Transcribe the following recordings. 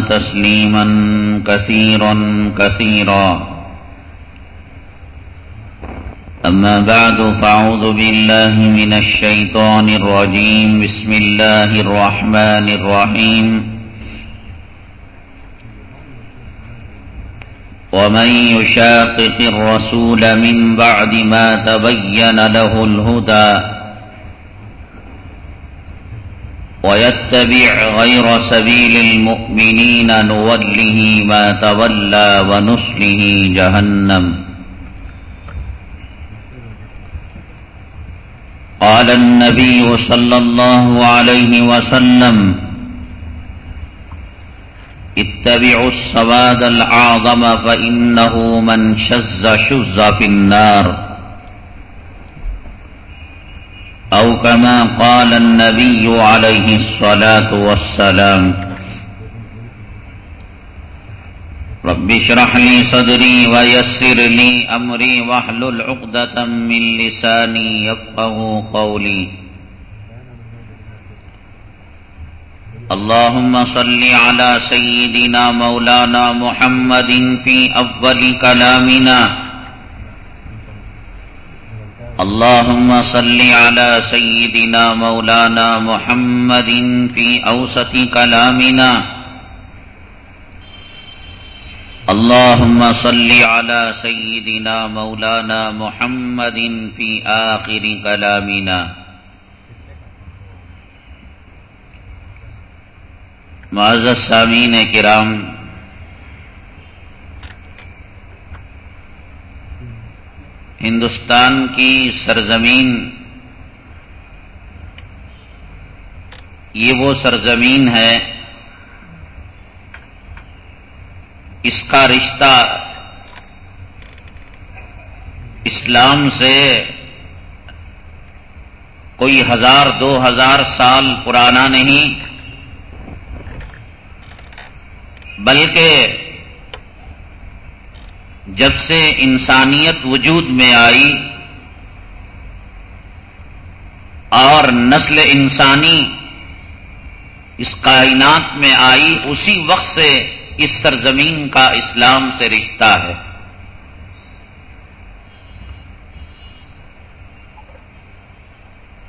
تسليما كثيرا كثيرا. أما بعد فأعوذ بالله من الشيطان الرجيم. بسم الله الرحمن الرحيم. ومن يشاقق الرسول من بعد ما تبين له الهدى ويتبع غير سبيل المؤمنين نوله ما تولى ونصله جهنم. قال النبي صلى الله عليه وسلم اتبعوا السواد العظم فإنه من شز شز في النار. أو كما قال النبي عليه الصلاة والسلام، رب اشرح لي صدري ويسر لي أمري واحلل عقدة من لساني يفقه قولي. اللهم صل على سيدنا مولانا محمد في أول كلامنا. اللهم صل على سيدنا مولانا محمد في أوسط كلامنا. اللهم صل على سيدنا مولانا محمد في آخر كلامنا. معزز سامین کرام ہندوستان کی سرزمین، یہ وہ سرزمین ہے، اس کا رشتہ اسلام سے کوئی ہزار، دو ہزار سال پرانا نہیں، بلکہ جب سے انسانیت وجود میں آئی اور نسل انسانی اس کائنات میں آئی، اسی وقت سے اس سرزمین کا اسلام سے رشتہ ہے۔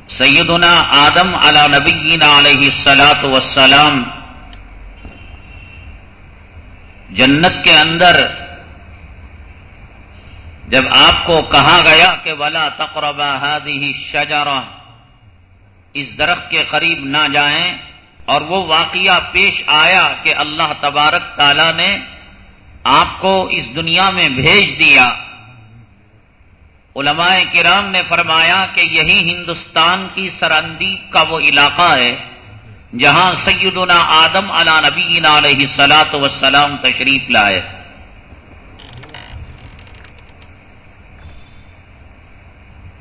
سیدنا آدم علی نبینا علیہ السلاط وسلام جنت کے اندر جب آپ کو کہا گیا کہ ولا تقربا ہادی شجارہ اس درخت کے قریب نہ جائیں، اور وہ واقعہ پیش آیا کہ اللہ تبارک تعالی نے آپ کو اس دنیا میں بھیج دیا۔ علماء کرام نے فرمایا کہ یہی ہندوستان کی سرندیپ کا وہ علاقہ ہے جہاں سیدنا آدم علی نبی علیہ سلاۃ وسلام تشریف لائے۔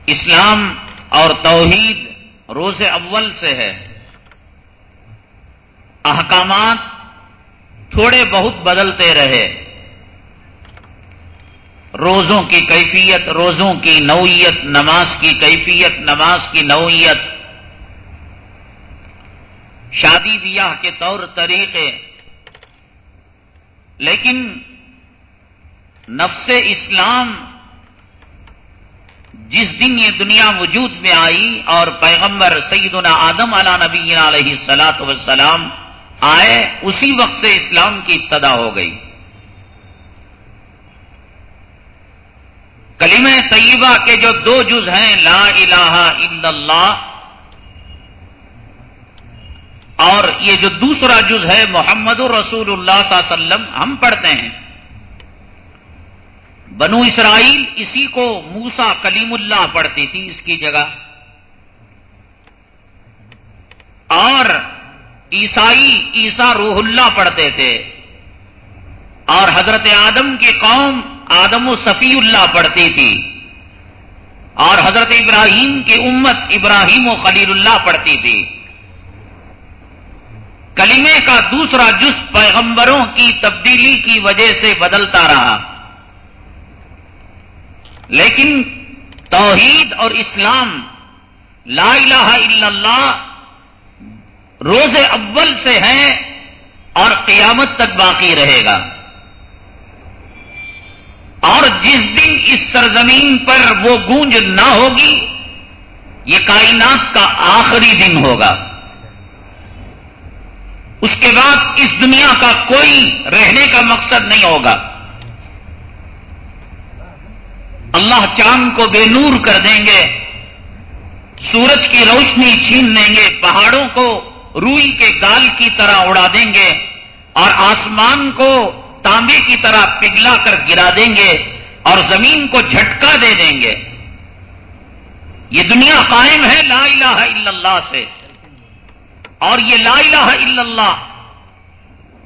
اسلام اور توحید روز اول سے ہے۔ احکامات تھوڑے بہت بدلتے رہے۔ روزوں کی کیفیت، روزوں کی نوعیت، نماز کی کیفیت، نماز کی نوعیت۔ شادی بیاہ کے طور طریقے۔ لیکن نفس اسلام جس دن یہ دنیا وجود میں آئی اور پیغمبر سیدنا آدم علی نبی علیہ سلاۃ وسلام آئے، اسی وقت سے اسلام کی ابتدا ہو گئی۔ کلیم طیبہ کے جو دو جز ہیں، لا الہ الا اللہ، اور یہ جو دوسرا جز ہے، محمد الرسول اللہ صلی اللہ علیہ وسلم، ہم پڑھتے ہیں۔ بنو اسرائیل اسی کو موسا کلیم اللہ پڑھتی تھی، اس کی جگہ۔ اور عیسائی عیسا روح اللہ پڑھتے تھے۔ اور حضرت آدم کی قوم آدم و صفی اللہ پڑھتی تھی۔ اور حضرت ابراہیم کی امت ابراہیم و خلیل اللہ پڑھتی تھی۔ کلمے کا دوسرا جز پیغمبروں کی تبدیلی کی وجہ سے بدلتا رہا۔ لیکن توحید اور اسلام، لا الہ الا اللہ، روز اول سے ہے اور قیامت تک باقی رہے گا۔ اور جس دن اس سرزمین پر وہ گونج نہ ہوگی، یہ کائنات کا آخری دن ہوگا۔ اس کے بعد اس دنیا کا کوئی رہنے کا مقصد نہیں ہوگا۔ اللہ چاند کو بے نور کر دیں گے، سورج کی روشنی چھین لیں گے، پہاڑوں کو روئی کے گال کی طرح اڑا دیں گے، اور آسمان کو تانبے کی طرح پگھلا کر گرا دیں گے، اور زمین کو جھٹکا دے دیں گے۔ یہ دنیا قائم ہے لا الہ الا اللہ سے۔ اور یہ لا الہ الا اللہ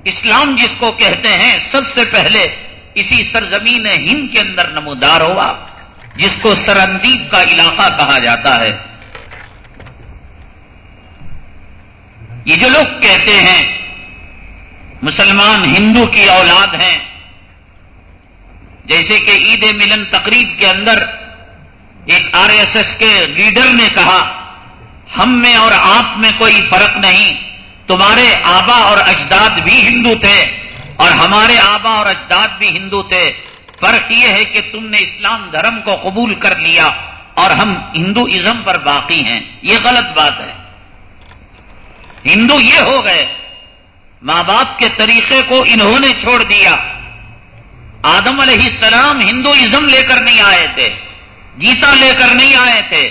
اسلام جس کو کہتے ہیں، سب سے پہلے اسی سرزمین ہند کے اندر نمودار ہوا، جس کو سرندیپ کا علاقہ کہا جاتا ہے۔ یہ جو لوگ کہتے ہیں، مسلمان ہندو کی اولاد ہیں، جیسے کہ عید ملن تقریب کے اندر ایک آر ایس ایس کے لیڈر نے کہا، ہم میں اور آپ میں کوئی فرق نہیں، تمہارے آبا اور اجداد بھی ہندو تھے۔ اور ہمارے آبا اور اجداد بھی ہندو تھے۔ فرق یہ ہے کہ تم نے اسلام دھرم کو قبول کر لیا اور ہم ہندو ازم پر باقی ہیں۔ یہ غلط بات ہے۔ ہندو یہ ہو گئے۔ ماں باپ کے طریقے کو انہوں نے چھوڑ دیا۔ آدم علیہ السلام ہندوازم لے کر نہیں آئے تھے۔ گیتا لے کر نہیں آئے تھے۔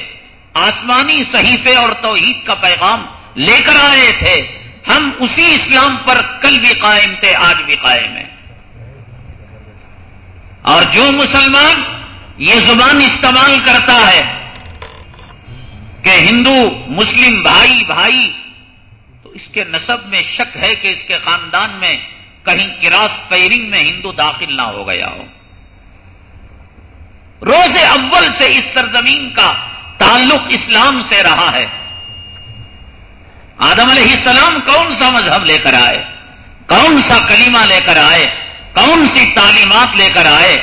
آسمانی صحیفے اور توحید کا پیغام لے کر آئے تھے۔ ہم اسی اسلام پر کل بھی قائم تھے، آج بھی قائم ہیں۔ اور جو مسلمان یہ زبان استعمال کرتا ہے کہ ہندو، مسلم، بھائی بھائی، تو اس کے نصب میں شک ہے کہ اس کے خاندان میں کہیں کراس پیرنگ میں ہندو داخل نہ ہو گیا ہو۔ روز اول سے اس سرزمین کا تعلق اسلام سے رہا ہے۔ آدم علیہ السلام کون سا مذہب لے کر آئے؟ کون سا کلیمہ لے کر آئے؟ کون سی تعلیمات لے کر آئے؟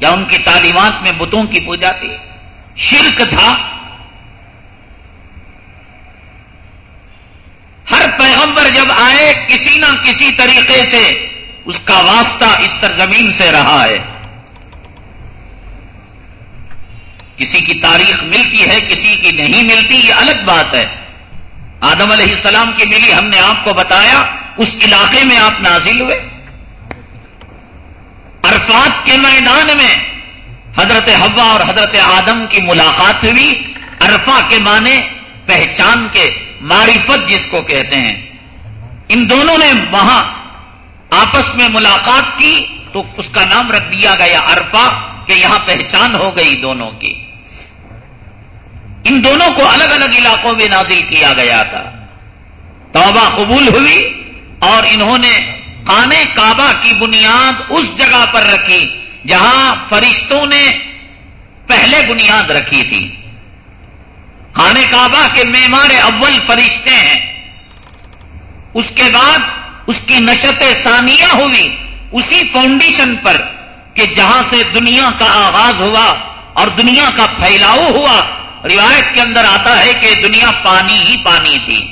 یا ان کی تعلیمات میں بتوں کی پوجا تھی؟ شرک تھا۔ ہر پیغمبر جب آئے کسی نہ کسی طریقے سے، اس کا واسطہ اس سرزمین سے رہا ہے۔ کسی کی تاریخ ملتی ہے، کسی کی نہیں ملتی، یہ الگ بات ہے۔ آدم علیہ السلام کی ملی ہم نے آپ کو بتایا، اس علاقے میں آپ نازل ہوئے۔ عرفات کے میدان میں حضرت ہوا اور حضرت آدم کی ملاقات ہوئی۔ عرفا کے معنی پہچان کے، معرفت جس کو کہتے ہیں۔ ان دونوں نے وہاں آپس میں ملاقات کی تو اس کا نام رکھ دیا گیا عرفا کہ یہاں پہچان ہو گئی دونوں کی۔ ان دونوں کو الگ الگ علاقوں میں نازل کیا گیا تھا۔ توبہ قبول ہوئی اور انہوں نے خانے کعبہ کی بنیاد اس جگہ پر رکھی جہاں فرشتوں نے پہلے بنیاد رکھی تھی۔ خانے کعبہ کے معمار اول فرشتے ہیں۔ اس کے بعد اس کی نشت ثانیہ ہوئی اسی فاؤنڈیشن پر کہ جہاں سے دنیا کا آغاز ہوا اور دنیا کا پھیلاؤ ہوا روایت کے اندر آتا ہے کہ دنیا پانی ہی پانی تھی۔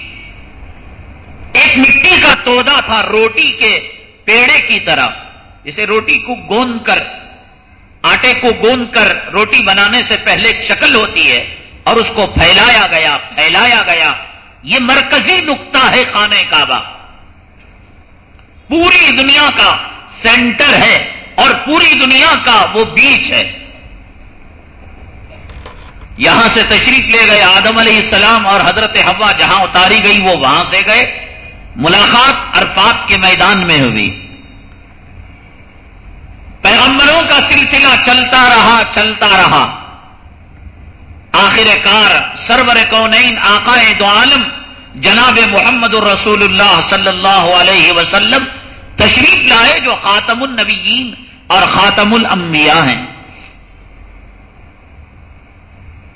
ایک مٹی کا تودا تھا روٹی کے پیڑے کی طرح۔ جسے روٹی کو گوند کر، آٹے کو گوند کر روٹی بنانے سے پہلے ایک شکل ہوتی ہے اور اس کو پھیلایا گیا پھیلایا گیا۔ یہ مرکزی نقطہ ہے خانہ کعبہ۔ پوری دنیا کا سینٹر ہے اور پوری دنیا کا وہ بیچ ہے۔ یہاں سے تشریف لے گئے آدم علیہ السلام اور حضرت ہوا جہاں اتاری گئی وہ وہاں سے گئے۔ ملاقات عرفات کے میدان میں ہوئی۔ پیغمبروں کا سلسلہ چلتا رہا چلتا رہا۔ آخر کار سرور کونین، آقائے دو عالم، جناب محمد الرسول اللہ صلی اللہ علیہ وسلم تشریف لائے جو خاتم النبیین اور خاتم الانبیاء ہیں۔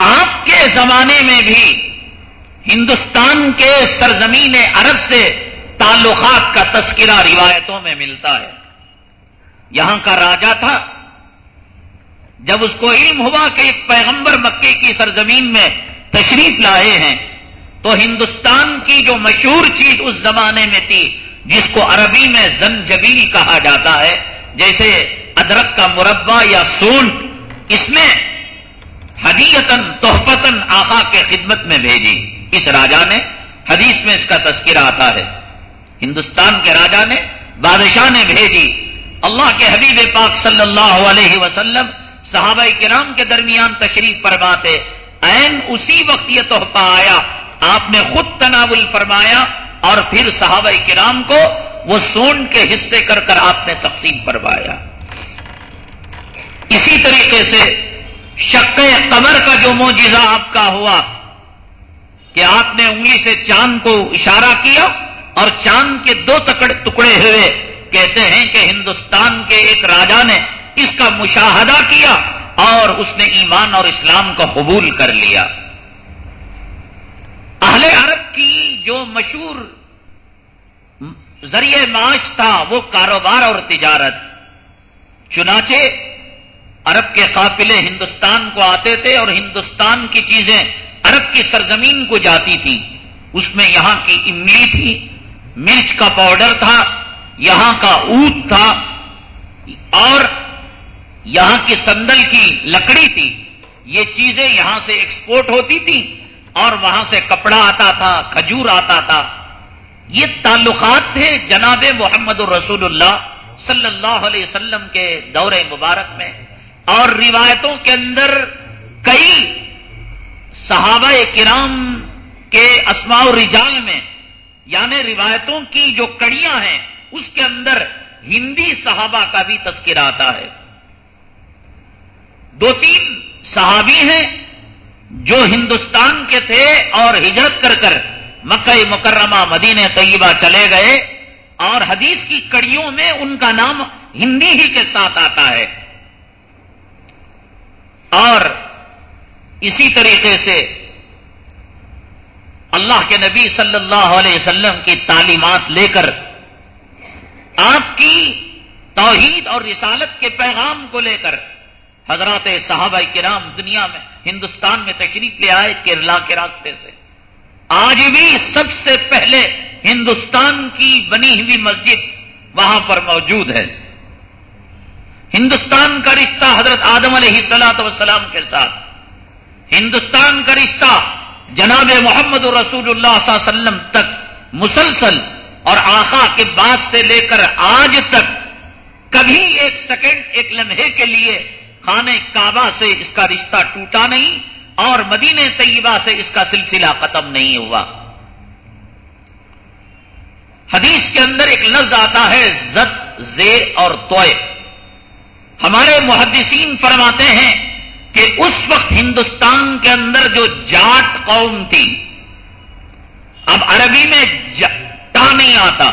آپ کے زمانے میں بھی ہندوستان کے سرزمین عرب سے تعلقات کا تذکرہ روایتوں میں ملتا ہے۔ یہاں کا راجا تھا۔ جب اس کو علم ہوا کہ ایک پیغمبر مکے کی سرزمین میں تشریف لائے ہیں، تو ہندوستان کی جو مشہور چیز اس زمانے میں تھی، جس کو عربی میں زنجبیل کہا جاتا ہے، جیسے ادرک کا مربع یا سونٹ، اس میں حدیتن تحفتن آقا کے خدمت میں بھیجی۔ اس راجا نے حدیث میں اس کا تذکرہ آتا ہے۔ ہندوستان کے راجا نے بادشاہ نے بھیجی۔ اللہ کے حبیب پاک صلی اللہ علیہ وسلم صحابہ کرام کے درمیان تشریف فرماتے این اسی وقت یہ تحفہ آیا، آپ نے خود تناول فرمایا اور پھر صحابہ کرام کو وہ سون کے حصے کر کر آپ نے تقسیم فرمایا۔ اسی طریقے سے شک قمر کا جو موجزہ آپ کا ہوا کہ آپ نے انگلی سے چاند کو اشارہ کیا اور چاند کے دو ٹکڑے ہوئے۔ کہتے ہیں کہ ہندوستان کے ایک راجا نے اس کا مشاہدہ کیا اور اس نے ایمان اور اسلام کو قبول کر لیا۔ اہل عرب کی جو مشہور ذریعہ معاش تھا وہ کاروبار اور تجارت۔ چنانچہ عرب کے قافلے ہندوستان کو آتے تھے اور ہندوستان کی چیزیں عرب کی سرزمین کو جاتی تھی اس میں یہاں کی املی تھی، مرچ کا پاؤڈر تھا، یہاں کا اونٹ تھا، اور یہاں کی سندل کی لکڑی تھی۔ یہ چیزیں یہاں سے ایکسپورٹ ہوتی تھی اور وہاں سے کپڑا آتا تھا، کھجور آتا تھا۔ یہ تعلقات تھے جناب محمد الرسول اللہ صلی اللہ علیہ وسلم کے دور مبارک میں۔ اور روایتوں کے اندر کئی صحابہ کرام کے اسماع رجال میں یعنی روایتوں کی جو کڑیاں ہیں، اس کے اندر ہندی صحابہ کا بھی تذکرہ آتا ہے۔ دو تین صحابی ہیں جو ہندوستان کے تھے اور ہجرت کر کر مکہ مکرمہ مدین طیبہ چلے گئے اور حدیث کی کڑیوں میں ان کا نام ہندی ہی کے ساتھ آتا ہے۔ اور اسی طریقے سے اللہ کے نبی صلی اللہ علیہ وسلم کی تعلیمات لے کر آپ کی توحید اور رسالت کے پیغام کو لے کر حضرات صحابہ کرام دنیا میں ہندوستان میں تشریف لے آئے کیرلا کے راستے سے۔ آج بھی سب سے پہلے ہندوستان کی بنی ہوئی مسجد وہاں پر موجود ہے۔ ہندوستان کا رشتہ حضرت آدم علیہ سلاۃ وسلام کے ساتھ، ہندوستان کا رشتہ جناب محمد رسول اللہ صلی اللہ علیہ وسلم تک مسلسل اور آخا کے بعد سے لے کر آج تک کبھی ایک سیکنڈ، ایک لمحے کے لیے خانہ کعبہ سے اس کا رشتہ ٹوٹا نہیں اور مدین طیبہ سے اس کا سلسلہ ختم نہیں ہوا۔ حدیث کے اندر ایک لفظ آتا ہے، زد، زے اور توئے ہمارے محدثین فرماتے ہیں کہ اس وقت ہندوستان کے اندر جو جاٹ قوم تھی، اب عربی میں ٹا نہیں آتا۔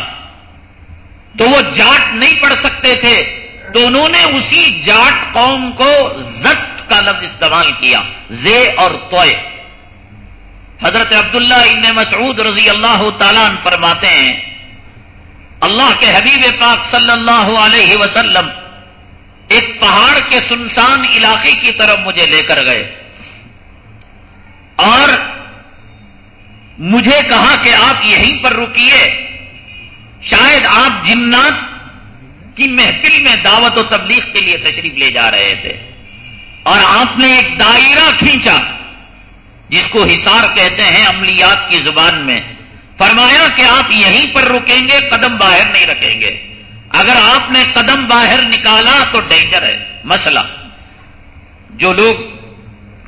تو وہ جاٹ نہیں پڑھ سکتے تھے۔ تو انہوں نے اسی جاٹ قوم کو زٹ کا لفظ استعمال کیا، زے اور توئے حضرت عبداللہ ابن مسعود رضی اللہ تعالیٰ فرماتے ہیں، اللہ کے حبیب پاک صلی اللہ علیہ وسلم ایک پہاڑ کے سنسان علاقے کی طرف مجھے لے کر گئے۔ اور مجھے کہا کہ آپ یہیں پر رکیے۔ شاید آپ جنات کی محفل میں دعوت و تبلیغ کے لیے تشریف لے جا رہے تھے۔ اور آپ نے ایک دائرہ کھینچا جس کو حصار کہتے ہیں عملیات کی زبان میں۔ فرمایا کہ آپ یہیں پر رکیں گے، قدم باہر نہیں رکھیں گے۔ اگر آپ نے قدم باہر نکالا تو ڈینجر ہے مسئلہ جو لوگ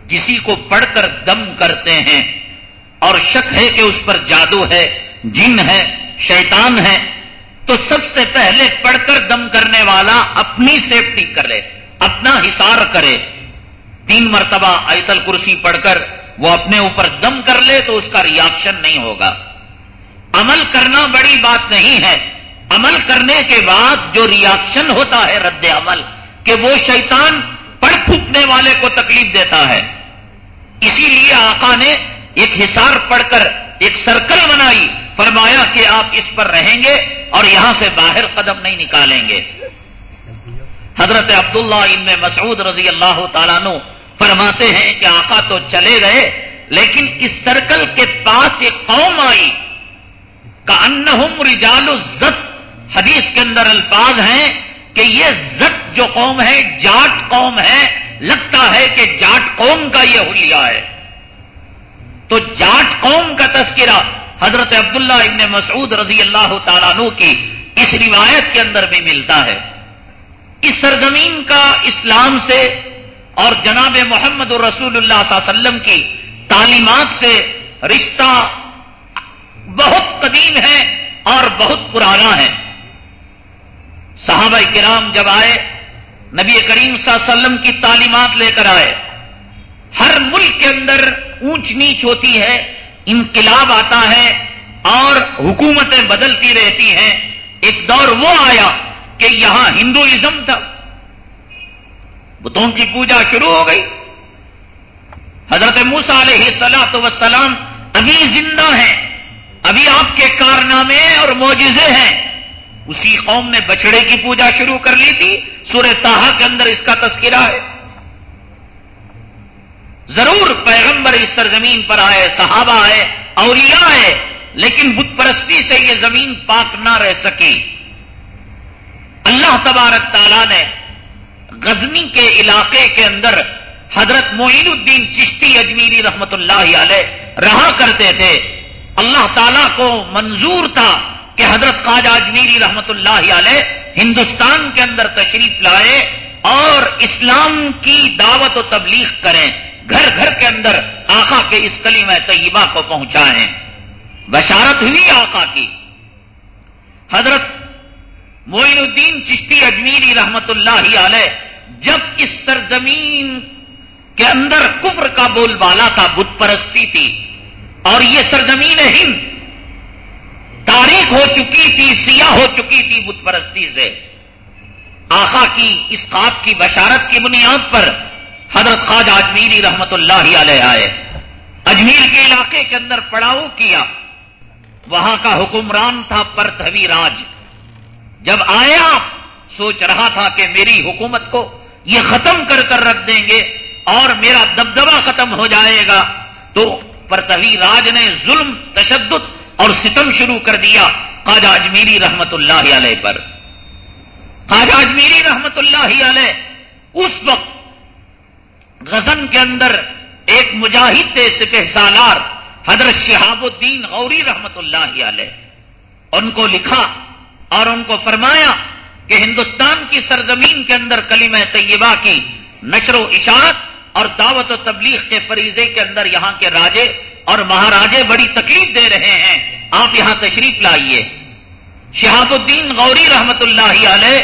کسی کو پڑھ کر دم کرتے ہیں اور شک ہے کہ اس پر جادو ہے، جن ہے، شیطان ہے، تو سب سے پہلے پڑھ کر دم کرنے والا اپنی سیفٹی کرے، اپنا حصار کرے۔ تین مرتبہ ایتل کرسی پڑھ کر وہ اپنے اوپر دم کر لے تو اس کا ریاکشن نہیں ہوگا۔ عمل کرنا بڑی بات نہیں ہے عمل کرنے کے بعد جو ریاکشن ہوتا ہے رد عمل، کہ وہ شیطان پڑ پھوکنے والے کو تکلیف دیتا ہے۔ اسی لیے آقا نے ایک حصار پڑھ کر ایک سرکل بنائی، فرمایا کہ آپ اس پر رہیں گے اور یہاں سے باہر قدم نہیں نکالیں گے۔ حضرت عبداللہ ان میں مسعود رضی اللہ تعالیٰ نو فرماتے ہیں کہ آقا تو چلے گئے، لیکن اس سرکل کے پاس ایک قوم آئی کا انہم رجال زت حدیث کے اندر الفاظ ہیں کہ یہ زت جو قوم ہے، جاٹ قوم ہے، لگتا ہے کہ جاٹ قوم کا یہ حلیہ ہے۔ تو جاٹ قوم کا تذکرہ حضرت عبداللہ ابن مسعود رضی اللہ تعالیٰ عنہ کی اس روایت کے اندر بھی ملتا ہے۔ اس سرزمین کا اسلام سے اور جناب محمد رسول اللہ صلی اللہ علیہ وسلم کی تعلیمات سے رشتہ بہت قدیم ہے اور بہت پرانا ہے۔ صحابہ کرام جب آئے، نبی کریم صلی اللہ علیہ وسلم کی تعلیمات لے کر آئے۔ ہر ملک کے اندر اونچ نیچ ہوتی ہے، انقلاب آتا ہے اور حکومتیں بدلتی رہتی ہیں۔ ایک دور وہ آیا کہ یہاں ہندوازم تھا۔ بتوں کی پوجا شروع ہو گئی۔ حضرت موسا علیہ سلاۃ وسلام ابھی زندہ ہیں، ابھی آپ کے کارنامے اور موجزے ہیں۔ اسی قوم نے بچڑے کی پوجا شروع کر لی تھی۔ سورہ تاہا کے اندر اس کا تذکرہ ہے۔ ضرور پیغمبر اس سرزمین پر آئے، صحابہ آئے، اولیاء آئے، لیکن بت پرستی سے یہ زمین پاک نہ رہ سکی۔ اللہ تبارک تعالیٰ نے غزنی کے علاقے کے اندر حضرت معین الدین چشتی اجمیری رحمت اللہ علیہ رہا کرتے تھے۔ اللہ تعالیٰ کو منظور تھا کہ حضرت خواجہ اجمیری رحمت اللہ علیہ ہندوستان کے اندر تشریف لائے اور اسلام کی دعوت و تبلیغ کریں، گھر گھر کے اندر آقا کے اس کلیم طیبہ کو پہنچائیں۔ بشارت ہوئی آقا کی۔ حضرت معین الدین چشتی اجمیری رحمت اللہ علیہ جب اس سرزمین کے اندر کفر کا بول بالا تھا، بت پرستی تھی اور یہ سرزمین ہند تاریخ ہو چکی تھی، سیاہ ہو چکی تھی بت پرستی سے۔ آخا کی اس خواب کی بشارت کی بنیاد پر حضرت خواجہ اجمیری رحمت اللہ علیہ آئے۔ اجمیر کے علاقے کے اندر پڑاؤ کیا۔ وہاں کا حکمران تھا پرتھوی راج۔ جب آیا سوچ رہا تھا کہ میری حکومت کو یہ ختم کر کر رکھ دیں گے اور میرا دبدبا ختم ہو جائے گا، تو پرتوی راج نے ظلم، تشدد اور ستم شروع کر دیا خواجہ اجمیری رحمت اللہ علیہ پر۔ خواجہ اجمیری رحمت اللہ علیہ اس وقت غزن کے اندر ایک مجاہد تھے سپہ سالار، حضرت شہاب الدین غوری رحمت اللہ علیہ۔ ان کو لکھا اور ان کو فرمایا کہ ہندوستان کی سرزمین کے اندر کلیم طیبہ کی نشر و اشاعت اور دعوت و تبلیغ کے فریضے کے اندر یہاں کے راجے اور مہاراجے بڑی تکلیف دے رہے ہیں۔ آپ یہاں تشریف لائیے۔ شہاب الدین غوری رحمت اللہ علیہ،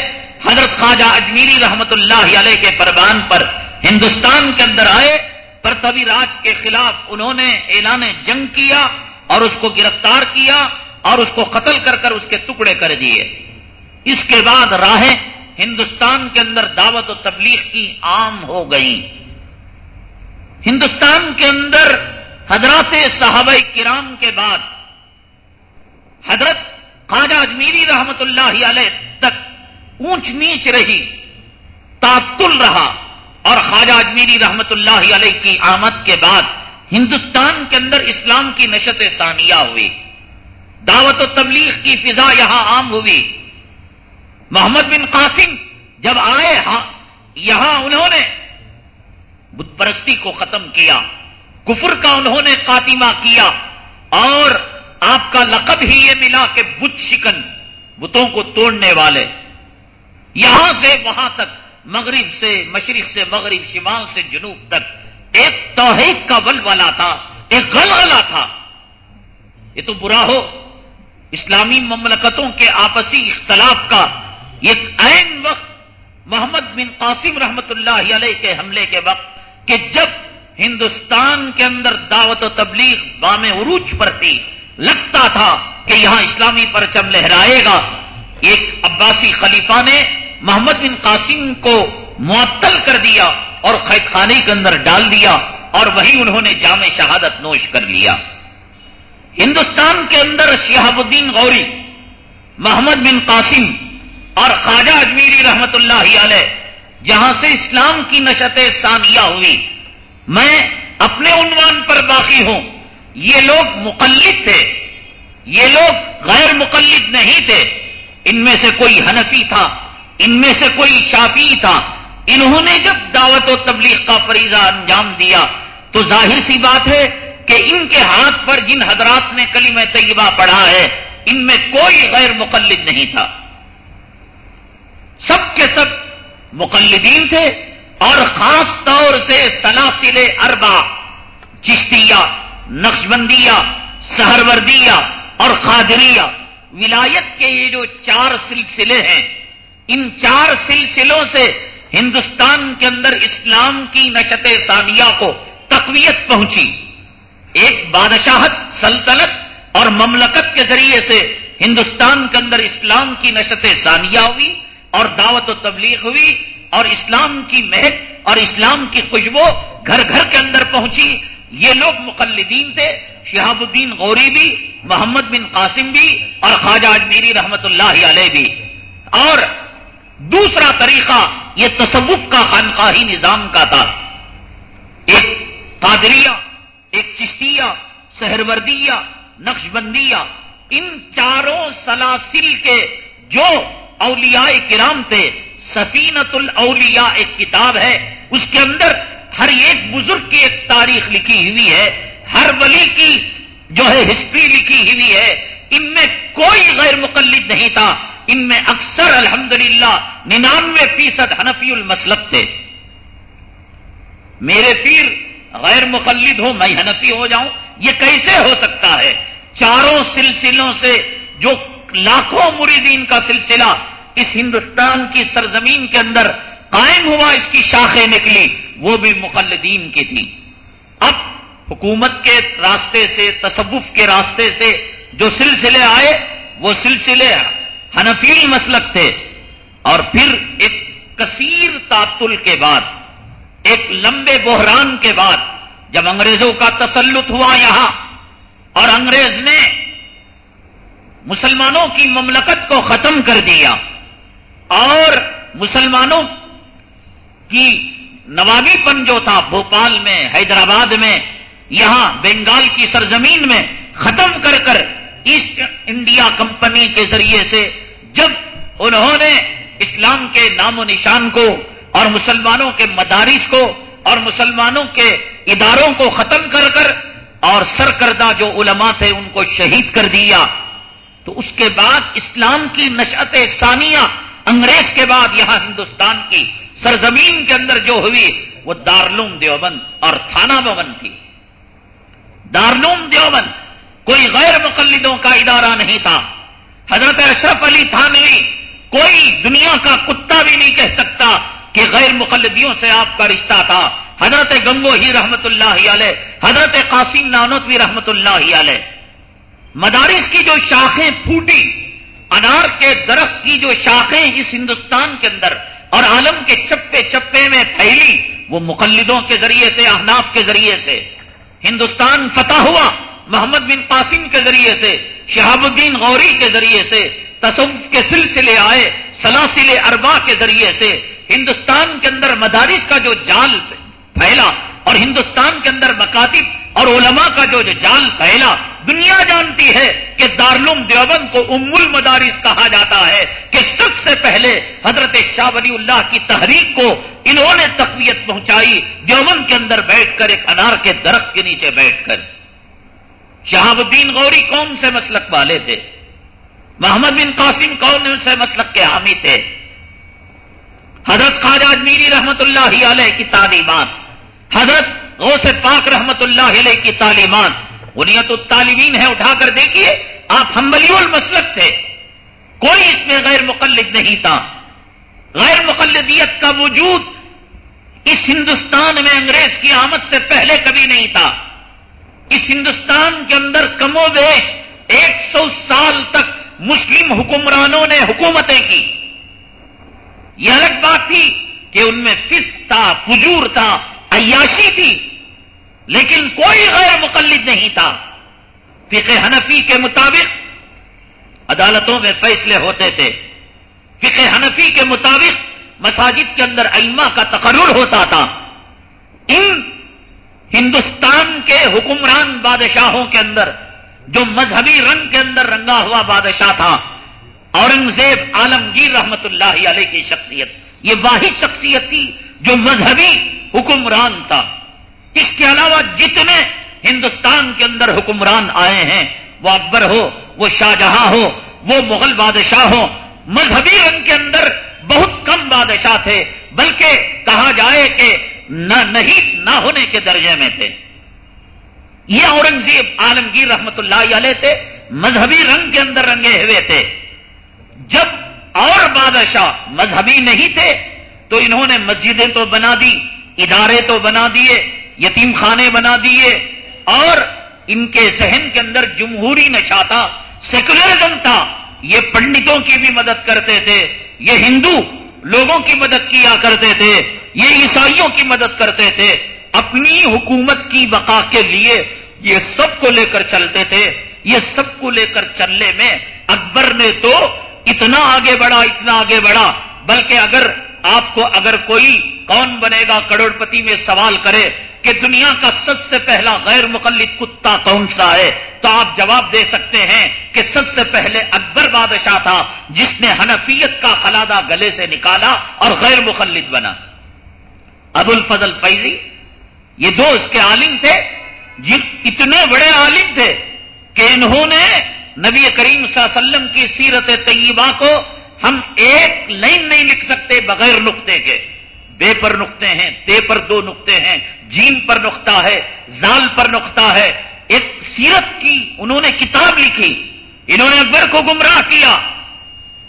حضرت خواجہ اجمیری رحمت اللہ علیہ کے پروان پر ہندوستان کے اندر آئے۔ پرتوی راج کے خلاف انہوں نے اعلان جنگ کیا اور اس کو گرفتار کیا اور اس کو قتل کر کر اس کے ٹکڑے کر دیے۔ اس کے بعد راہیں ہندوستان کے اندر دعوت و تبلیغ کی عام ہو گئیں۔ ہندوستان کے اندر حضرات صحابہ کرام کے بعد حضرت خواجہ اجمیری رحمت اللہ علیہ تک اونچ نیچ رہی، تعطل رہا اور خواجہ اجمیری رحمت اللہ علیہ کی آمد کے بعد ہندوستان کے اندر اسلام کی نشت ثانیہ ہوئی۔ دعوت و تبلیغ کی فضا یہاں عام ہوئی۔ محمد بن قاسم جب آئے ہاں یہاں انہوں نے بت پرستی کو ختم کیا۔ کفر کا انہوں نے قاتمہ کیا اور آپ کا لقب ہی یہ ملا کہ بت شکن، بتوں کو توڑنے والے۔ یہاں سے وہاں تک، مغرب سے، مشرق سے، مغرب شمال سے جنوب تک۔ ایک توحید کا ول والا تھا، ایک غلغلہ تھا۔ یہ تو برا ہو۔ اسلامی مملکتوں کے آپسی اختلاف کا ایک عین وقت، محمد بن قاسم رحمت اللہ علیہ کے حملے کے وقت کہ جب ہندوستان کے اندر دعوت و تبلیغ بام عروج پر تھی۔ لگتا تھا کہ یہاں اسلامی پرچم لہرائے گا۔ ایک عباسی خلیفہ نے محمد بن قاسم کو معطل کر دیا اور قید خانے کے اندر ڈال دیا اور وہی انہوں نے جامع شہادت نوش کر لیا۔ ہندوستان کے اندر شہاب الدین غوری، محمد بن قاسم اور خواجہ اجمیری رحمت اللہ علیہ، جہاں سے اسلام کی نشت ثانیہ ہوئی میں اپنے عنوان پر باقی ہوں۔ یہ لوگ مقلد تھے۔ یہ لوگ غیر مقلد نہیں تھے۔ ان میں سے کوئی حنفی تھا۔ ان میں سے کوئی شافی تھا۔ انہوں نے جب دعوت و تبلیغ کا فریضہ انجام دیا تو ظاہر سی بات ہے کہ ان کے ہاتھ پر جن حضرات نے کلیم طیبہ پڑھا ہے، ان میں کوئی غیر مقلد نہیں تھا۔ سب کے سب مقلدین تھے۔ اور خاص طور سے سلاسل اربا چشتیہ، نقشبندیہ، سہروردیہ اور قادریہ۔ ولایت کے یہ جو چار سلسلے ہیں، ان چار سلسلوں سے ہندوستان کے اندر اسلام کی نشت ثانیہ کو تقویت پہنچی۔ ایک بادشاہت، سلطنت اور مملکت کے ذریعے سے ہندوستان کے اندر اسلام کی نشت ثانیہ ہوئی۔ اور دعوت و تبلیغ ہوئی اور اسلام کی مہک اور اسلام کی خوشبو گھر گھر کے اندر پہنچی۔ یہ لوگ مقلدین تھے، شہاب الدین غوری بھی، محمد بن قاسم بھی اور خواجہ اجمیری رحمت اللہ علیہ بھی۔ اور دوسرا طریقہ یہ تصوف کا خانقاہی نظام کا تھا۔ ایک قادریہ، ایک چشتیہ، سہروردیہ نقش بندیہ ان چاروں سلاسل کے جو اولیاء کرام تھے سفینت الاولیاء ایک کتاب ہے، اس کے اندر ہر ایک بزرگ کی ایک تاریخ لکھی ہوئی ہے، ہر ولی کی جو ہے ہسٹری لکھی ہوئی ہے، ان میں کوئی غیر مقلد نہیں تھا، ان میں اکثر الحمدللہ ننانوے فیصد حنفی المسلک تھے۔ میرے پیر، غیر مقلد ہو، میں حنفی ہو جاؤں، یہ کیسے ہو سکتا ہے؟ چاروں سلسلوں سے جو لاکھوں مریدین کا سلسلہ اس ہندوستان کی سرزمین کے اندر قائم ہوا، اس کی شاخیں نکلی، وہ بھی مقلدین کی تھی۔ اب حکومت کے راستے سے، تصوف کے راستے سے جو سلسلے آئے، وہ سلسلے حنفی مسلک تھے۔ اور پھر ایک کثیر تعطل کے بعد، ایک لمبے بحران کے بعد، جب انگریزوں کا تسلط ہوا یہاں، اور انگریز نے مسلمانوں کی مملکت کو ختم کر دیا اور مسلمانوں کی نوابی پن جو تھا، بھوپال میں، حیدرآباد میں، یہاں بنگال کی سرزمین میں ختم کر کر ایسٹ انڈیا کمپنی کے ذریعے سے جب انہوں نے اسلام کے نام و نشان کو اور مسلمانوں کے مدارس کو اور مسلمانوں کے اداروں کو ختم کر کر اور سرکردہ جو علماء تھے ان کو شہید کر دیا۔ تو اس کے بعد اسلام کی نشت ثانیہ، انگریز کے بعد یہاں ہندوستان کی سرزمین کے اندر جو ہوئی، وہ دارلوم دیوبند اور تھانہ بون تھی۔ دارلوم دیوبند کوئی غیر مقلدوں کا ادارہ نہیں تھا۔ حضرت اشرف علی تھانوی کوئی دنیا کا کتا بھی نہیں کہہ سکتا کہ غیر مقلدیوں سے آپ کا رشتہ تھا۔ حضرت گنگو ہی رحمت اللہ علیہ، حضرت قاسم نانوتوی رحمت اللہ علیہ۔ مدارس کی جو شاخیں پھوٹی انار کے درخت کی جو شاخیں اس ہندوستان کے اندر اور عالم کے چپے چپے میں پھیلی، وہ مقلدوں کے ذریعے سے، احناف کے ذریعے سے، ہندوستان فتح ہوا، محمد بن قاسم کے ذریعے سے، شہاب الدین غوری کے ذریعے سے، تصوف کے سلسلے آئے، سلاسل اربا کے ذریعے سے، ہندوستان کے اندر مدارس کا جو جال پھیلا اور ہندوستان کے اندر مکاتب اور علماء کا جو جال پھیلا دنیا جانتی ہے کہ دارلوم دیوبند کو ام المدارس کہا جاتا ہے کہ سب سے پہلے حضرت شاہ ولی اللہ کی تحریک کو انہوں نے تقویت پہنچائی، دیوبند کے اندر بیٹھ کر ایک انار کے درخت کے نیچے بیٹھ کر۔ شہاب الدین غوری کون سے مسلک والے تھے۔ محمد بن قاسم کون سے مسلک کے حامی تھے۔ حضرت خواجہ میری رحمت اللہ علیہ کی تعلیمات۔ حضرت غوث پاک رحمت اللہ علیہ کی تعلیمات۔ بنیت الطالبین ہے، اٹھا کر دیکھیے، آپ ہمبلی المسلک تھے۔ کوئی اس میں غیر مقلد نہیں تھا۔ غیر مقلدیت کا وجود اس ہندوستان میں انگریز کی آمد سے پہلے کبھی نہیں تھا۔ اس ہندوستان کے اندر کم و بیش ایک سو سال تک مسلم حکمرانوں نے حکومتیں کی۔ یہ الگ بات تھی کہ ان میں فس تھا، فجور تھا، عیاشی تھی۔ لیکن کوئی غیر مقلد نہیں تھا۔ فقہ حنفی کے مطابق عدالتوں میں فیصلے ہوتے تھے۔ فقہ حنفی کے مطابق مساجد کے اندر ایما کا تقرر ہوتا تھا۔ ان ہندوستان کے حکمران بادشاہوں کے اندر، جو مذہبی رنگ کے اندر رنگا ہوا بادشاہ تھا، اورنگزیب عالمگیر رحمت اللہ علیہ کی شخصیت، یہ واحد شخصیت تھی جو مذہبی حکمران تھا۔ اس کے علاوہ جتنے ہندوستان کے اندر حکمران آئے ہیں، وہ اکبر ہو، وہ شاہجہاں ہو، وہ مغل بادشاہ ہو، مذہبی رنگ کے اندر بہت کم بادشاہ تھے، بلکہ کہا جائے کہ نہ نہیں، نہ ہونے کے درجے میں تھے۔ یہ اورنگزیب عالمگیر رحمت اللہ علیہ تھے، مذہبی رنگ کے اندر رنگے ہوئے تھے۔ جب اور بادشاہ مذہبی نہیں تھے، تو انہوں نے مسجدیں تو بنا دی، ادارے تو بنا دیے یتیم خانے بنا دیے اور ان کے ذہن کے اندر جمہوری نشا تھا، سیکولرزم تھا۔ یہ پنڈتوں کی بھی مدد کرتے تھے، یہ ہندو لوگوں کی مدد کیا کرتے تھے، یہ عیسائیوں کی مدد کرتے تھے۔ اپنی حکومت کی بقا کے لیے یہ سب کو لے کر چلتے تھے۔ یہ سب کو لے کر چلنے میں اکبر نے تو اتنا آگے بڑھا، اتنا آگے بڑھا۔ بلکہ اگر آپ کو اگر کوئی کون بنے گا کروڑ پتی میں سوال کرے کہ دنیا کا سب سے پہلا غیر مقلد کتا کون سا ہے؟ تو آپ جواب دے سکتے ہیں کہ سب سے پہلے اکبر بادشاہ تھا، جس نے حنفیت کا خلادہ گلے سے نکالا اور غیر مقلد بنا۔ ابو الفضل فیضی، یہ دو اس کے عالم تھے، جن اتنے بڑے عالم تھے کہ انہوں نے نبی کریم صلی اللہ علیہ وسلم کی سیرت طیبہ کو ہم ایک لائن نہیں لکھ سکتے بغیر نقطے کے۔ بے پر نقطے ہیں، تے پر دو نقطے ہیں جیم پر نقطہ ہے، زال پر نقطہ ہے۔ ایک سیرت کی انہوں نے کتاب لکھی، انہوں نے اکبر کو گمراہ کیا۔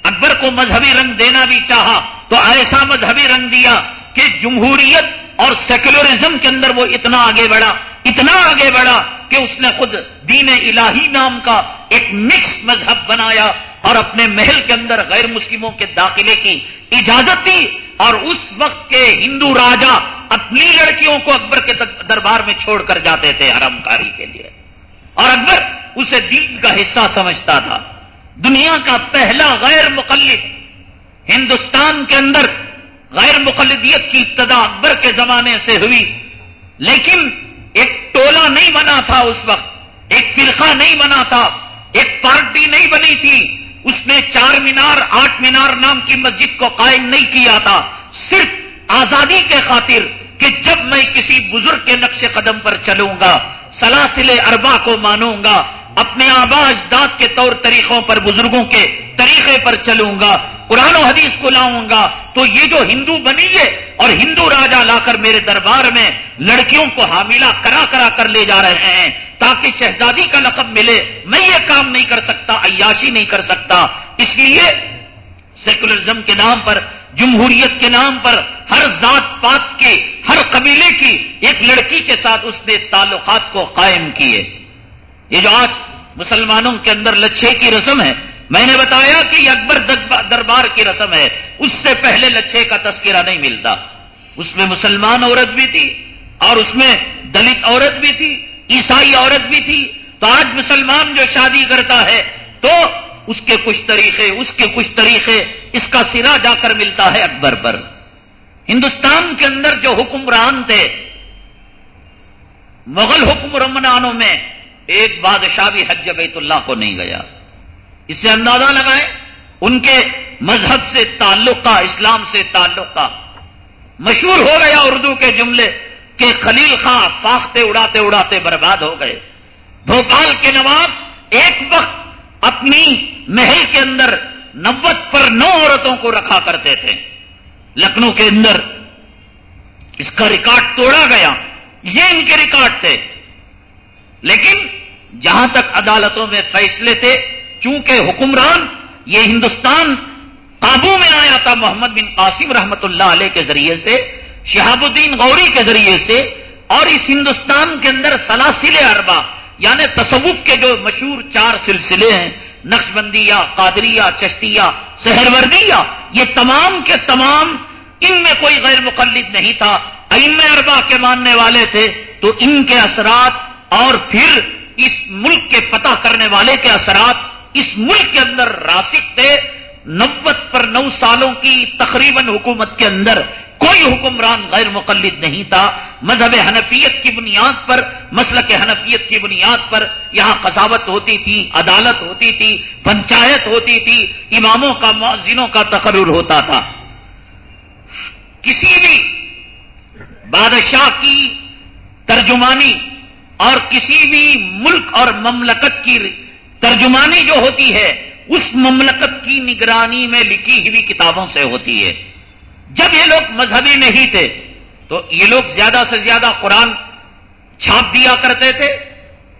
اکبر کو مذہبی رنگ دینا بھی چاہا، تو ایسا مذہبی رنگ دیا کہ جمہوریت اور سیکولرزم کے اندر وہ اتنا آگے بڑھا، اتنا آگے بڑھا کہ اس نے خود دین الہی نام کا ایک مکس مذہب بنایا۔ اور اپنے محل کے اندر غیر مسلموں کے داخلے کی اجازت دی اور اس وقت کے ہندو راجا اپنی لڑکیوں کو اکبر کے دربار میں چھوڑ کر جاتے تھے حرم کاری کے لیے۔ اور اکبر اسے دین کا حصہ سمجھتا تھا۔ دنیا کا پہلا غیر مقلد ہندوستان کے اندر غیر مقلدیت کی ابتدا اکبر کے زمانے سے ہوئی۔ لیکن ایک ٹولہ نہیں بنا تھا اس وقت، ایک فرقہ نہیں بنا تھا، ایک پارٹی نہیں بنی تھی۔ اس نے چار مینار، آٹھ مینار نام کی مسجد کو قائم نہیں کیا تھا۔ صرف آزادی کے خاطر کہ جب میں کسی بزرگ کے نقش قدم پر چلوں گا، سلاسل اربا کو مانوں گا، اپنے آباز دانت کے طور طریقوں پر بزرگوں کے طریقے پر چلوں گا، قرآن و حدیث کو لاؤں گا، تو یہ جو ہندو بنی ہے اور ہندو راجا لا کر میرے دربار میں لڑکیوں کو حاملہ کرا کرا کر لے جا رہے ہیں۔ تاکہ شہزادی کا لقب ملے۔ میں یہ کام نہیں کر سکتا، عیاشی نہیں کر سکتا۔ اس لیے سیکولرزم کے نام پر، جمہوریت کے نام پر، ہر ذات پات کے، ہر قبیلے کی ایک لڑکی کے ساتھ اس نے تعلقات کو قائم کیے۔ یہ جو آج مسلمانوں کے اندر لچھے کی رسم ہے، میں نے بتایا کہ یہ اکبر دربار کی رسم ہے۔ اس سے پہلے لچھے کا تذکرہ نہیں ملتا۔ اس میں مسلمان عورت بھی تھی اور اس میں دلت عورت بھی تھی۔ عیسائی عورت بھی تھی، تو آج مسلمان جو شادی کرتا ہے، تو اس کے کچھ طریقے، اس کے کچھ طریقے، اس کا سرا جا کر ملتا ہے اکبر پر۔ ہندوستان کے اندر جو حکمران تھے، مغل حکمرانوں میں ایک بادشاہ بھی حج بیت اللہ کو نہیں گیا۔ اس سے اندازہ لگائیں، ان کے مذہب سے تعلق کا، اسلام سے تعلق کا مشہور ہو گیا اردو کے جملے۔ کہ خلیل خاں فاختے اڑاتے اڑاتے برباد ہو گئے۔ بھوپال کے نواب ایک وقت اپنی محل کے اندر نوت پر نو عورتوں کو رکھا کرتے تھے۔ لکھنؤ کے اندر اس کا ریکارڈ توڑا گیا۔ یہ ان کے ریکارڈ تھے۔ لیکن جہاں تک عدالتوں میں فیصلے تھے، چونکہ حکمران یہ ہندوستان قابو میں آیا تھا، محمد بن قاسم رحمت اللہ علیہ کے ذریعے سے شہاب الدین غوری کے ذریعے سے اور اس ہندوستان کے اندر سلاسل اربا یعنی تصوف کے جو مشہور چار سلسلے ہیں نقش بندیا قادریہ، چشتیہ، سہروردیہ، یہ تمام کے تمام ان میں کوئی غیر مقلد نہیں تھا۔ ام اربا کے ماننے والے تھے، تو ان کے اثرات اور پھر اس ملک کے پتہ کرنے والے کے اثرات اس ملک کے اندر راسک تھے۔ نوت پر نو سالوں کی تقریباً حکومت کے اندر کوئی حکمران غیر مقلد نہیں تھا۔ مذہب حنفیت کی بنیاد پر، مسلک کے حنفیت کی بنیاد پر یہاں قصاوت ہوتی تھی، عدالت ہوتی تھی، پنچایت ہوتی تھی، اماموں کا معذنوں کا تقرر ہوتا تھا۔ کسی بھی بادشاہ کی ترجمانی اور کسی بھی ملک اور مملکت کی ترجمانی جو ہوتی ہے اس مملکت کی نگرانی میں لکھی ہوئی کتابوں سے ہوتی ہے۔ جب یہ لوگ مذہبی نہیں تھے، تو یہ لوگ زیادہ سے زیادہ قرآن چھاپ دیا کرتے تھے،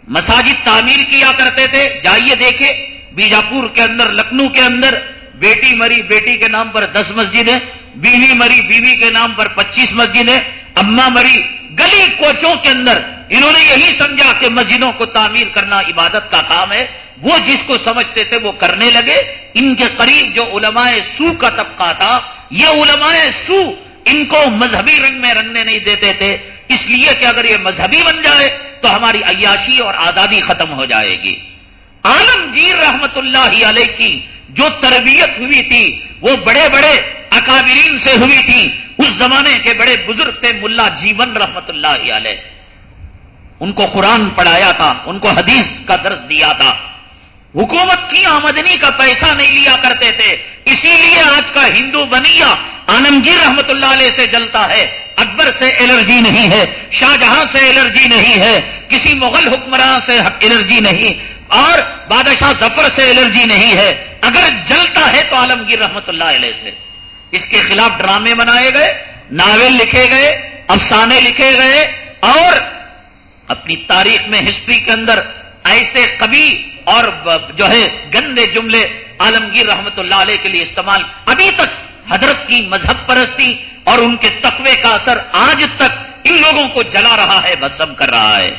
مساجد تعمیر کیا کرتے تھے۔ جائیے دیکھے بیجاپور کے اندر، لکھنؤ کے اندر بیٹی مری بیٹی کے نام پر دس مسجدیں بیوی مری بیوی کے نام پر پچیس مسجدیں اما مری گلی کوچوں کے اندر۔ انہوں نے یہی سمجھا کہ مسجدوں کو تعمیر کرنا عبادت کا کام ہے۔ وہ جس کو سمجھتے تھے وہ کرنے لگے۔ ان کے قریب جو علماء سو کا طبقہ تھا، یہ علماء سو ان کو مذہبی رنگ میں رنگنے نہیں دیتے تھے۔ اس لیے کہ اگر یہ مذہبی بن جائے تو ہماری عیاشی اور آزادی ختم ہو جائے گی۔ عالمگیر رحمت اللہ علیہ کی جو تربیت ہوئی تھی، وہ بڑے بڑے اکابرین سے ہوئی تھی۔ اس زمانے کے بڑے بزرگ تھے ملا جیون رحمت اللہ علیہ۔ ان کو قرآن پڑھایا تھا، ان کو حدیث کا درس دیا تھا۔ حکومت کی آمدنی کا پیسہ نہیں لیا کرتے تھے۔ اسی لیے آج کا ہندو بنیا عالمگیر رحمت اللہ علیہ سے جلتا ہے۔ اکبر سے الرجی نہیں ہے شاہجہاں سے الرجی نہیں ہے، کسی مغل حکمراں سے الرجی نہیں، اور بادشاہ ظفر سے الرجی نہیں ہے۔ اگر جلتا ہے تو عالمگیر رحمت اللہ علیہ سے۔ اس کے خلاف ڈرامے بنائے گئے، ناول لکھے گئے، افسانے لکھے گئے، اور اپنی تاریخ میں ہسٹری کے اندر ایسے کبھی اور جو ہے گندے جملے عالمگیر رحمت اللہ علیہ کے لیے استعمال ابھی تک حضرت کی مذہب پرستی اور ان کے تقوی کا اثر آج تک ان لوگوں کو جلا رہا ہے بسم کر رہا ہے۔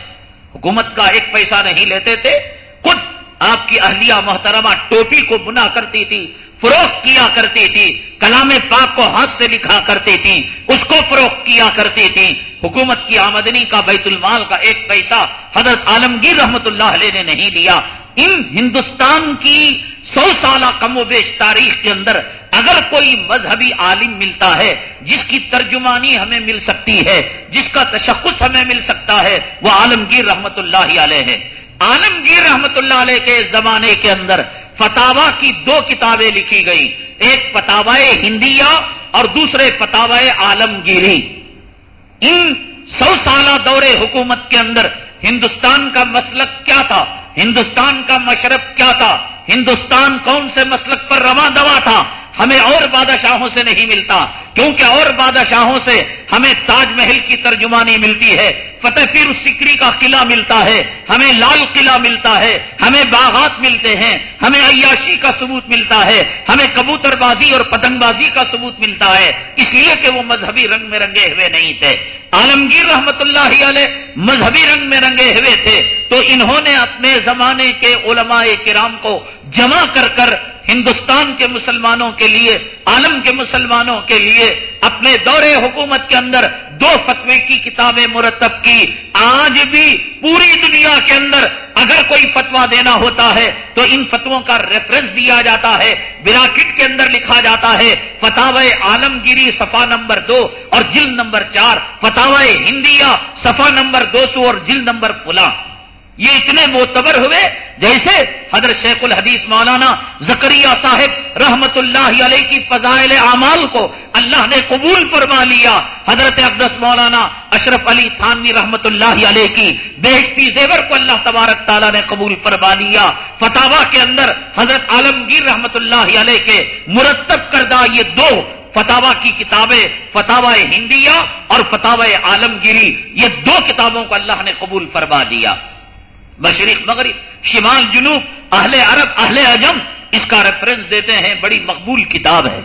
حکومت کا ایک پیسہ نہیں لیتے تھے، خود آپ کی اہلیہ محترمہ ٹوپی کو بنا کرتی تھی۔ فروخت کیا کرتی تھی، کلام پاک کو ہاتھ سے لکھا کرتی تھی، اس کو فروخت کیا کرتی تھی۔ حکومت کی آمدنی کا بیت المال کا ایک پیسہ حضرت عالمگیر رحمت اللہ علیہ نے نہیں لیا۔ ان ہندوستان کی سو سالہ کم و بیش تاریخ کے اندر اگر کوئی مذہبی عالم ملتا ہے، جس کی ترجمانی ہمیں مل سکتی ہے، جس کا تشخص ہمیں مل سکتا ہے، وہ عالمگیر رحمت اللہ علیہ ہے۔ عالمگیر رحمت اللہ علیہ کے زمانے کے اندر فتوا کی دو کتابیں لکھی گئی ایک فتوائے ہندیا اور دوسرے فتوائے عالمگیری۔ ان سو سالہ دور حکومت کے اندر ہندوستان کا مسلک کیا تھا؟ ہندوستان کا مشرق کیا تھا؟ ہندوستان کون سے مسلک پر رواں دوا تھا؟ ہمیں اور بادشاہوں سے نہیں ملتا۔ کیونکہ اور بادشاہوں سے ہمیں تاج محل کی ترجمانی ملتی ہے، فتح پیر سکری کا قلعہ ملتا ہے، ہمیں لال قلعہ ملتا ہے، ہمیں باغات ملتے ہیں، ہمیں عیاشی کا ثبوت ملتا ہے، ہمیں کبوتر بازی اور پتنگ بازی کا ثبوت ملتا ہے، اس لیے کہ وہ مذہبی رنگ میں رنگے ہوئے نہیں تھے۔ عالمگیر رحمت اللہ علیہ مذہبی رنگ میں رنگے ہوئے تھے۔ تو انہوں نے اپنے زمانے کے علماء کرام کو جمع کر کر ہندوستان کے مسلمانوں کے لیے، عالم کے مسلمانوں کے لیے اپنے دور حکومت کے اندر دو فتوے کی کتابیں مرتب کی۔ آج بھی پوری دنیا کے اندر اگر کوئی فتوا دینا ہوتا ہے تو ان فتووں کا ریفرنس دیا جاتا ہے، براکٹ کے اندر لکھا جاتا ہے فتح عالمگیری صفا نمبر دو اور جلد نمبر چار فتح ہندیا صفا نمبر دو سو اور جلد نمبر فلاں۔ یہ اتنے معتبر ہوئے جیسے حضرت شیخ الحدیث مولانا زکریہ صاحب رحمت اللہ علیہ کی فضائل اعمال کو اللہ نے قبول فرما لیا۔ حضرت اقدس مولانا اشرف علی تھانوی رحمت اللہ علیہ کی بیشتی زیور کو اللہ تبارک تعالیٰ نے قبول فرما لیا۔ فتوا کے اندر حضرت عالمگیر رحمت اللہ علیہ کے مرتب کردہ یہ دو فتوا کی کتابیں فتوا ہندیہ اور فتوا عالمگیری، یہ دو کتابوں کو اللہ نے قبول فرما دیا مشرق، مغرب، شمال، جنوب، اہل عرب، اہل اجم اس کا ریفرنس دیتے ہیں، بڑی مقبول کتاب ہے۔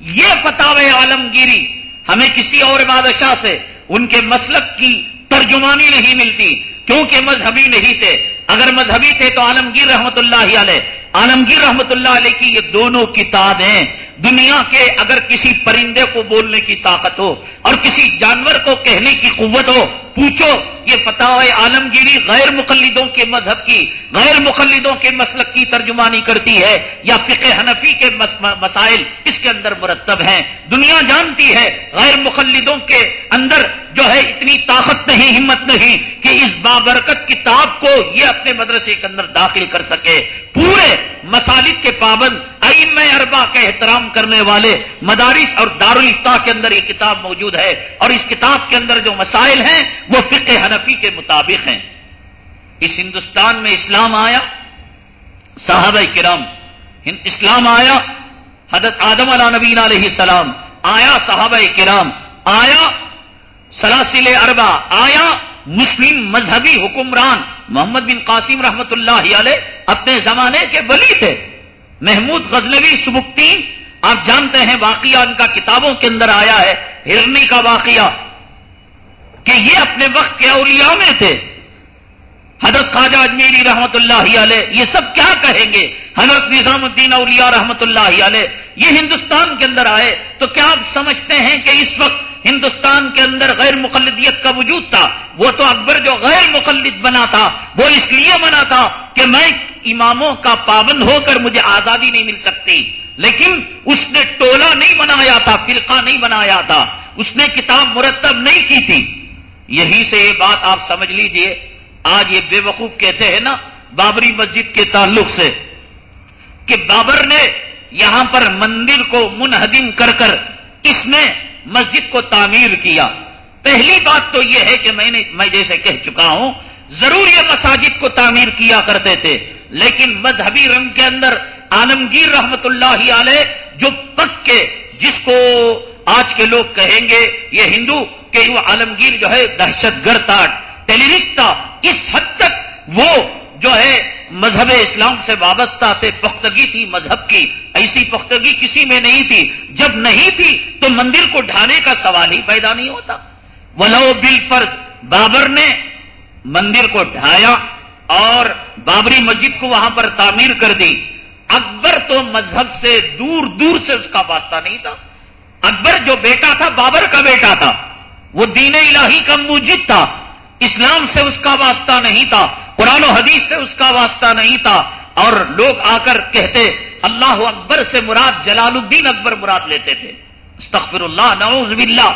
یہ فتح عالمگیری ہمیں کسی اور بادشاہ سے ان کے مسلک کی ترجمانی نہیں ملتی، کیونکہ مذہبی نہیں تھے۔ اگر مذہبی تھے تو عالمگیر رحمت اللہ علیہ، عالمگیر رحمت اللہ علیہ کی یہ دونوں کتابیں دنیا کے اگر کسی پرندے کو بولنے کی طاقت ہو اور کسی جانور کو کہنے کی قوت ہو، پوچھو، یہ فتح عالمگیری غیر مقلدوں کے مذہب کی، غیر مقلدوں کے مسلک کی ترجمانی کرتی ہے یا فقہ حنفی کے مسائل اس کے اندر مرتب ہیں۔ دنیا جانتی ہے غیر مقلدوں کے اندر جو ہے اتنی طاقت نہیں، ہمت نہیں کہ اس بابرکت کتاب کو یہ اپنے مدرسے کے اندر داخل کر سکے۔ پورے مسالک کے پابند ام اربا کا احترام کرنے والے مدارس اور دارالفتا کے اندر یہ کتاب موجود ہے اور اس کتاب کے اندر جو مسائل ہیں وہ فقہ حنفی کے مطابق ہیں۔ اس ہندوستان میں اسلام آیا، صحابہ کرام، اسلام آیا، حضرت آدم علیہ نبین علیہ السلام، آیا صحابہ کرام، آیا سلاسل اربا آیا مسلم مذہبی حکمران محمد بن قاسم رحمت اللہ علیہ اپنے زمانے کے بلی تھے، محمود غزنوی سبکتی آپ جانتے ہیں واقعہ ان کا کتابوں کے اندر آیا ہے، ہرنی کا واقعہ، کہ یہ اپنے وقت کے اولیاء میں تھے۔ حضرت خواجہ اجمیری رحمت اللہ علیہ، یہ سب کیا کہیں گے؟ حضرت نظام الدین اولیاء رحمت اللہ علیہ، یہ ہندوستان کے اندر آئے۔ تو کیا آپ سمجھتے ہیں کہ اس وقت ہندوستان کے اندر غیر مقلدیت کا وجود تھا؟ وہ تو اکبر جو غیر مقلد بنا تھا، وہ اس لیے بنا تھا کہ میں اماموں کا پابند ہو کر مجھے آزادی نہیں مل سکتی۔ لیکن اس نے ٹولہ نہیں بنایا تھا، فرقہ نہیں بنایا تھا۔ اس نے کتاب مرتب نہیں کی تھی۔ یہی سے یہ بات آپ سمجھ لیجیے۔ آج یہ بے وقوف کہتے ہیں نا، بابری مسجد کے تعلق سے، کہ بابر نے یہاں پر مندر کو منہدم کر کر اس میں مسجد کو تعمیر کیا۔ پہلی بات تو یہ ہے کہ میں نے، میں جیسے کہہ چکا ہوں، ضرور یہ مساجد کو تعمیر کیا کرتے تھے، لیکن مذہبی رنگ کے اندر عالمگیر رحمت اللہ علیہ، جو پک کے جس کو آج کے لوگ کہیں گے، یہ ہندو، کہ وہ عالمگیر جو ہے، دہشت گرد تھا ٹیلیوسٹ تھا۔ اس حد تک وہ جو ہے، مذہب اسلام سے وابستہ تھے، پختگی تھی مذہب کی۔ ایسی پختگی کسی میں نہیں تھی۔ جب نہیں تھی، تو مندر کو ڈھانے کا سوال ہی پیدا نہیں ہوتا۔ ولو بل فرض بابر نے مندر کو ڈھایا اور بابری مسجد کو وہاں پر تعمیر کر دی۔ اکبر تو مذہب سے دور دور سے اس کا واسطہ نہیں تھا۔ اکبر جو بیٹا تھا، بابر کا بیٹا تھا۔ وہ دین الہی کا موجد تھا۔ اسلام سے اس کا واسطہ نہیں تھا۔ قرآن و حدیث سے اس کا واسطہ نہیں تھا۔ اور لوگ آ کر کہتے، اللہ اکبر سے مراد جلال الدین اکبر مراد لیتے تھے۔ استغفر اللہ، نعوذ باللہ۔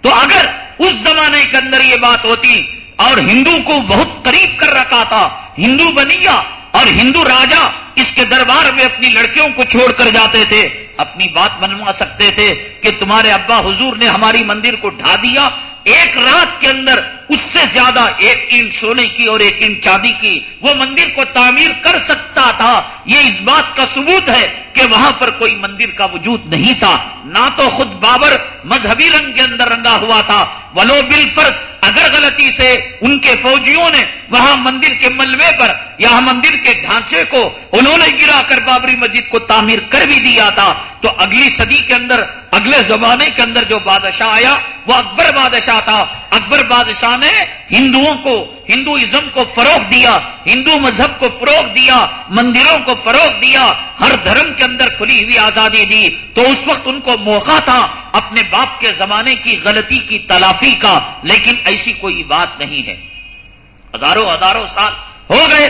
تو اگر اس زمانے کے اندر یہ بات ہوتی اور ہندو کو بہت قریب کر رکھا تھا، ہندو بنیا اور ہندو راجا اس کے دربار میں اپنی لڑکیوں کو چھوڑ کر جاتے تھے، اپنی بات منوا سکتے تھے کہ تمہارے ابا حضور نے ہماری مندر کو ڈھا دیا۔ ایک رات کے اندر اس سے زیادہ ایک اینٹ سونے کی اور ایک اینٹ چاندی کی وہ مندر کو تعمیر کر سکتا تھا۔ یہ اس بات کا ثبوت ہے کہ وہاں پر کوئی مندر کا وجود نہیں تھا۔ نہ تو خود بابر مذہبی رنگ کے اندر رنگا ہوا تھا۔ ولو بل فرض اگر غلطی سے ان کے فوجیوں نے وہاں مندر کے ملبے پر یا مندر کے ڈھانچے کو انہوں نے گرا کر بابری مسجد کو تعمیر کر بھی دیا تھا، تو اگلی صدی کے اندر، اگلے زمانے کے اندر جو بادشاہ آیا، وہ اکبر بادشاہ تھا۔ اکبر بادشاہ نے ہندوؤں کو ہندوازم کو فروغ دیا، ہندو مذہب کو فروغ دیا، مندروں کو فروغ دیا، ہر دھرم کے اندر کھلی ہوئی آزادی دی۔ تو اس وقت ان کو موقع تھا اپنے باپ کے زمانے کی غلطی کی تلافی کا، لیکن ایسی کوئی بات نہیں ہے۔ ہزاروں ہزاروں سال ہو گئے۔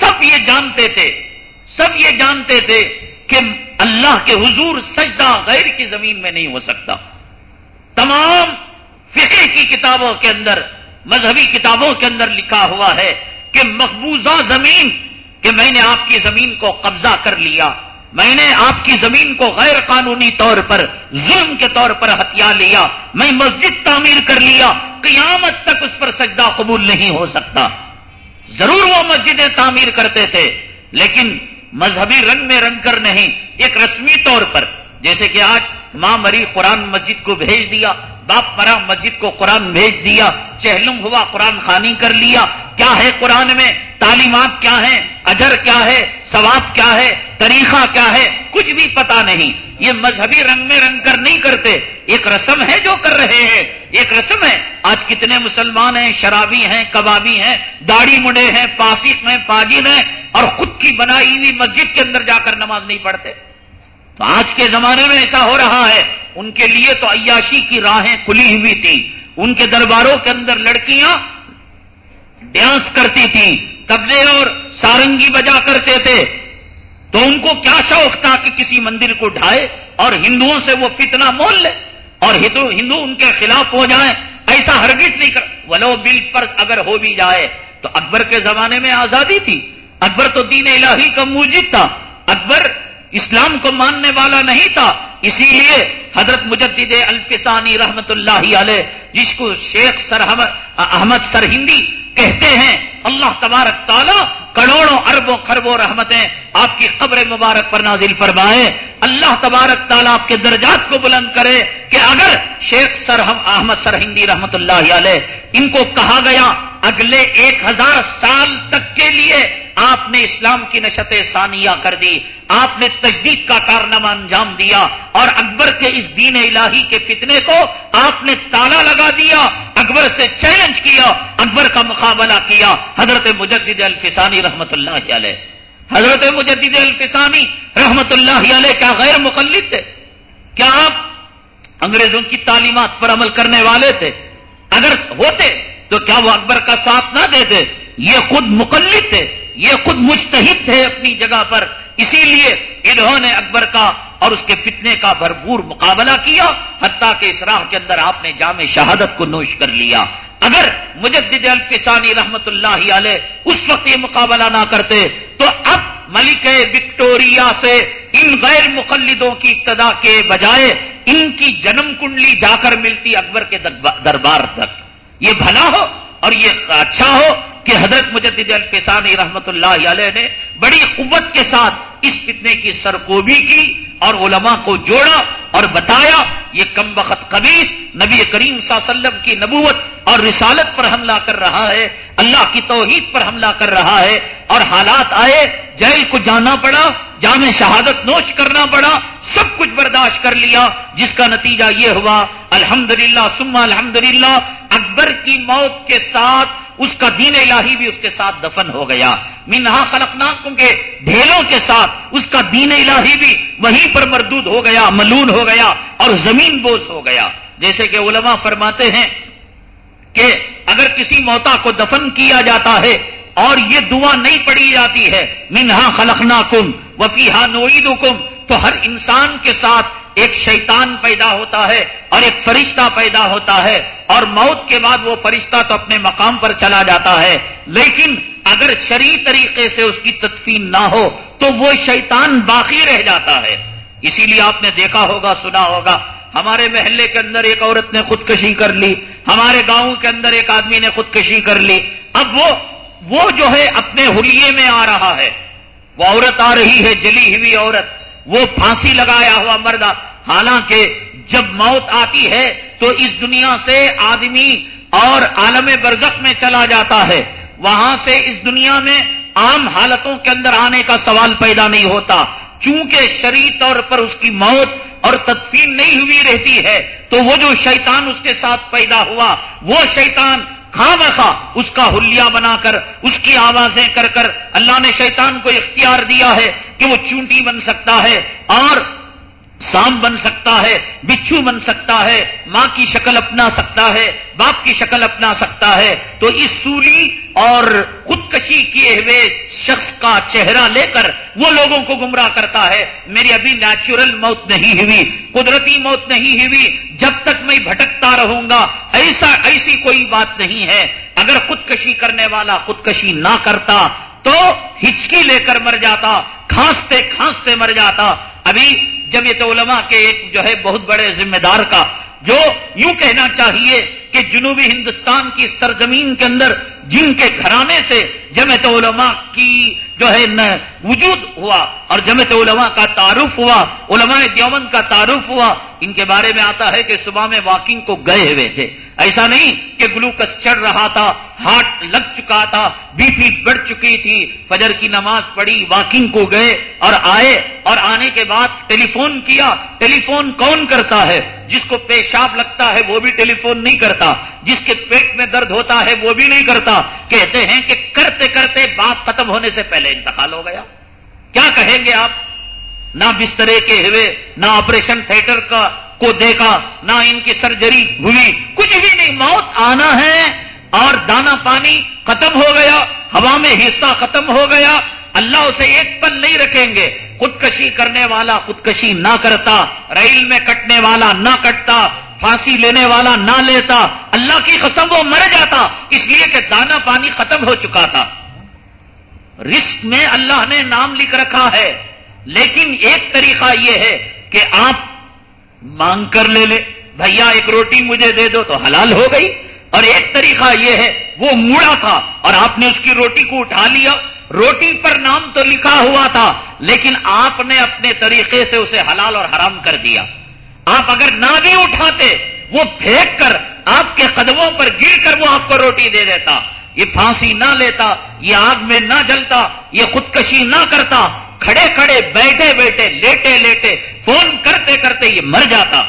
سب یہ جانتے تھے، سب یہ جانتے تھے کہ اللہ کے حضور سجدہ غیر کی زمین میں نہیں ہو سکتا۔ تمام فقہ کی کتابوں کے اندر، مذہبی کتابوں کے اندر لکھا ہوا ہے کہ مقبوضہ زمین، کہ میں نے آپ کی زمین کو قبضہ کر لیا۔ میں نے آپ کی زمین کو غیر قانونی طور پر، ظلم کے طور پر ہتھیار لیا۔ میں مسجد تعمیر کر لیا۔ قیامت تک اس پر سجدہ قبول نہیں ہو سکتا۔ ضرور وہ مسجدیں تعمیر کرتے تھے، لیکن مذہبی رنگ میں رنگ کر نہیں، ایک رسمی طور پر۔ جیسے کہ آج ماں مری قرآن مسجد کو بھیج دیا باپ مرا مسجد کو قرآن بھیج دیا، چہلم ہوا، قرآن خانی کر لیا۔ کیا ہے قرآن میں؟ تعلیمات کیا ہیں؟ اجر کیا ہے؟ ثواب کیا ہے؟ طریقہ کیا ہے؟ کچھ بھی پتا نہیں۔ یہ مذہبی رنگ میں رنگ کر نہیں کرتے۔ ایک رسم ہے جو کر رہے ہیں۔ ایک رسم ہے۔ آج کتنے مسلمان ہیں، شرابی ہیں، کبابی ہیں، داڑھی مڈے ہیں پاسق ہیں پاجر ہیں اور خود کی بنائی ہوئی مسجد کے اندر جا کر نماز نہیں پڑھتے۔ تو آج کے زمانے میں ایسا ہو رہا ہے، ان کے لیے تو عیاشی کی راہیں کھلی ہوئی تھی۔ ان کے درباروں کے اندر لڑکیاں ڈانس کرتی تھیں تبلے اور سارنگی بجا کرتے تھے۔ تو ان کو کیا شوق تھا کہ کسی مندر کو ڈھائے اور ہندوؤں سے وہ فتنہ مول لے اور ہندو ان کے خلاف ہو جائیں۔ ایسا ہرگز نہیں کر ولو بل پر اگر ہو بھی جائے۔ تو اکبر کے زمانے میں آزادی تھی۔ اکبر تو دین الہی کا موجد تھا۔ اکبر اسلام کو ماننے والا نہیں تھا، اسی لیے حضرت مجدد الفسانی رحمت اللہ علیہ، جس کو شیخ سر احمد سرہندی کہتے ہیں، اللہ تبارک تعالیٰ کروڑوں اربوں خربوں رحمتیں آپ کی قبر مبارک پر نازل فرمائے۔ اللہ تبارک تعالیٰ آپ کے درجات کو بلند کرے کہ اگر شیخ سر احمد سرہندی رحمت اللہ علیہ ان کو کہا گیا اگلے ایک ہزار سال تک کے لیے آپ نے اسلام کی نشت ثانیہ کر دی، آپ نے تجدید کا کارنامہ انجام دیا اور اکبر کے اس دین الہی کے فتنے کو آپ نے تالا لگا دیا، اکبر سے چیلنج کیا، اکبر کا مقابلہ کیا۔ حضرت مجدد الفسانی رحمت اللہ علیہ۔ حضرت مجدد الفسانی رحمت اللہ علیہ کیا غیر مقلد تھے۔ کیا آپ انگریزوں کی تعلیمات پر عمل کرنے والے تھے؟ اگر ہوتے تو کیا وہ اکبر کا ساتھ نہ دیتے یہ خود مقلد تھے، یہ خود مستحد تھے اپنی جگہ پر۔ اسی لیے انہوں نے اکبر کا اور اس کے فتنے کا بھرپور مقابلہ کیا، حتیٰ کہ اس راہ کے اندر آپ نے جامع شہادت کو نوش کر لیا۔ اگر مجدد الفسانی رحمت اللہ علیہ اس وقت یہ مقابلہ نہ کرتے، تو اب ملک وکٹوریا سے ان غیر مقلدوں کی ابتدا کے بجائے ان کی جنم کنڈلی جا کر ملتی اکبر کے دربار تک۔ یہ بھلا ہو اور یہ اچھا ہو کہ حضرت مجدد الفسانی رحمت اللہ علیہ نے بڑی قوت کے ساتھ اس فتنے کی سرکوبی کی اور علماء کو جوڑا اور بتایا یہ کم وقت قبیص نبی کریم صلی اللہ علیہ وسلم کی نبوت اور رسالت پر حملہ کر رہا ہے، اللہ کی توحید پر حملہ کر رہا ہے اور حالات آئے، جیل کو جانا پڑا جامع شہادت نوش کرنا پڑا، سب کچھ برداشت کر لیا، جس کا نتیجہ یہ ہوا، الحمدللہ للہ الحمدللہ، اکبر کی موت کے ساتھ اس کا دین الہی بھی اس کے ساتھ دفن ہو گیا۔ منہا خلقناکم کے ڈھیلوں کے ساتھ اس کا دین الہی بھی وہیں پر مردود ہو گیا، ملون ہو گیا اور زمین بوس ہو گیا۔ جیسے کہ علماء فرماتے ہیں کہ اگر کسی موتا کو دفن کیا جاتا ہے اور یہ دعا نہیں پڑی جاتی ہے، منہا خلقناکم وفیحا نوعیدکم تو ہر انسان کے ساتھ ایک شیطان پیدا ہوتا ہے اور ایک فرشتہ پیدا ہوتا ہے اور موت کے بعد وہ فرشتہ تو اپنے مقام پر چلا جاتا ہے۔ لیکن اگر شریع طریقے سے اس کی تدفین نہ ہو، تو وہ شیطان باقی رہ جاتا ہے۔ اسی لیے آپ نے دیکھا ہوگا، سنا ہوگا، ہمارے محلے کے اندر ایک عورت نے خودکشی کر لی، ہمارے گاؤں کے اندر ایک آدمی نے خودکشی کر لی۔ اب وہ وہ جو ہے اپنے ہولیے میں آ رہا ہے۔ وہ عورت آ رہی ہے، جلی ہوئی عورت۔ وہ پھانسی لگایا ہوا مردہ۔ حالانکہ جب موت آتی ہے تو اس دنیا سے آدمی اور عالم برزخ میں چلا جاتا ہے۔ وہاں سے اس دنیا میں عام حالتوں کے اندر آنے کا سوال پیدا نہیں ہوتا۔ چونکہ شرعی طور پر اس کی موت اور تدفین نہیں ہوئی رہتی ہے، تو وہ جو شیطان اس کے ساتھ پیدا ہوا، وہ شیطان خام خواہ اس کا حلیہ بنا کر، اس کی آوازیں کر کر اللہ نے شیطان کو اختیار دیا ہے کہ وہ چونٹی بن سکتا ہے اور سام بن سکتا ہے، بچھو بن سکتا ہے، ماں کی شکل اپنا سکتا ہے، باپ کی شکل اپنا سکتا ہے۔ تو اس سولی اور خودکشی کیے ہوئے شخص کا چہرہ لے کر وہ لوگوں کو گمراہ کرتا ہے۔ میری ابھی نیچرل موت نہیں ہوئی، قدرتی موت نہیں ہوئی۔ جب تک میں بھٹکتا رہوں گا، ایسا، ایسی کوئی بات نہیں ہے۔ اگر خودکشی کرنے والا خودکشی نہ کرتا تو ہچکی لے کر مر جاتا، کھانستے کھانستے مر جاتا۔ ابھی جمعیت علماء کے ایک جو ہے بہت بڑے ذمہ دار کا جو یوں کہنا چاہیے کہ جنوبی ہندوستان کی سرزمین کے اندر جن کے گھرانے سے جمعیت علماء کی جو ہے وجود ہوا اور جمعیت علماء کا تعارف ہوا، علماء دیومن کا تعارف ہوا، ان کے بارے میں آتا ہے کہ صبح میں واکنگ کو گئے ہوئے تھے۔ ایسا نہیں کہ گلوکس چڑھ رہا تھا، ہارٹ لگ چکا تھا، بی پی بڑھ چکی تھی، فجر کی نماز پڑھی، واکنگ کو گئے اور آئے اور آنے کے بعد ٹیلی فون کیا۔ ٹیلی فون کون کرتا ہے؟ جس کو پیشاب لگتا ہے وہ بھی ٹیلی فون نہیں کرتا۔ جس کے پیٹ میں درد ہوتا ہے وہ بھی نہیں کرتا۔ کہتے ہیں کہ کرتے کرتے بات ختم ہونے سے پہلے انتقال ہو گیا۔ کیا کہیں گے آپ؟ نہ بسترے کے ہوئے، نہ آپریشن تھیٹر کا کو دیکھا، نہ ان کی سرجری ہوئی۔ کچھ بھی نہیں، موت آنا ہے اور دانا پانی ختم ہو گیا، ہوا میں حصہ ختم ہو گیا۔ اللہ اسے ایک پل نہیں رکھیں گے۔ خودکشی کرنے والا خودکشی نہ کرتا، ریل میں کٹنے والا نہ کٹتا، پھانسی لینے والا نہ لیتا۔ اللہ کی قسم وہ مر جاتا، اس لیے کہ دانا پانی ختم ہو چکا تھا۔ رسک میں اللہ نے نام لکھ رکھا ہے، لیکن ایک طریقہ یہ ہے کہ آپ مانگ کر لے لے۔ بھیا، ایک روٹی مجھے دے دو تو حلال ہو گئی۔ اور ایک طریقہ یہ ہے، وہ موڑا تھا اور آپ نے اس کی روٹی کو اٹھا لیا۔ روٹی پر نام تو لکھا ہوا تھا، لیکن آپ نے اپنے طریقے سے اسے حلال اور حرام کر دیا۔ آپ اگر نہ بھی اٹھاتے، وہ پھینک کر آپ کے قدموں پر گر کر وہ آپ کو روٹی دے دیتا۔ یہ پھانسی نہ لیتا، یہ آگ میں نہ جلتا، یہ خودکشی نہ کرتا۔ کھڑے کھڑے بیٹھے بیٹھے لیٹے لیٹے فون کرتے کرتے یہ مر جاتا۔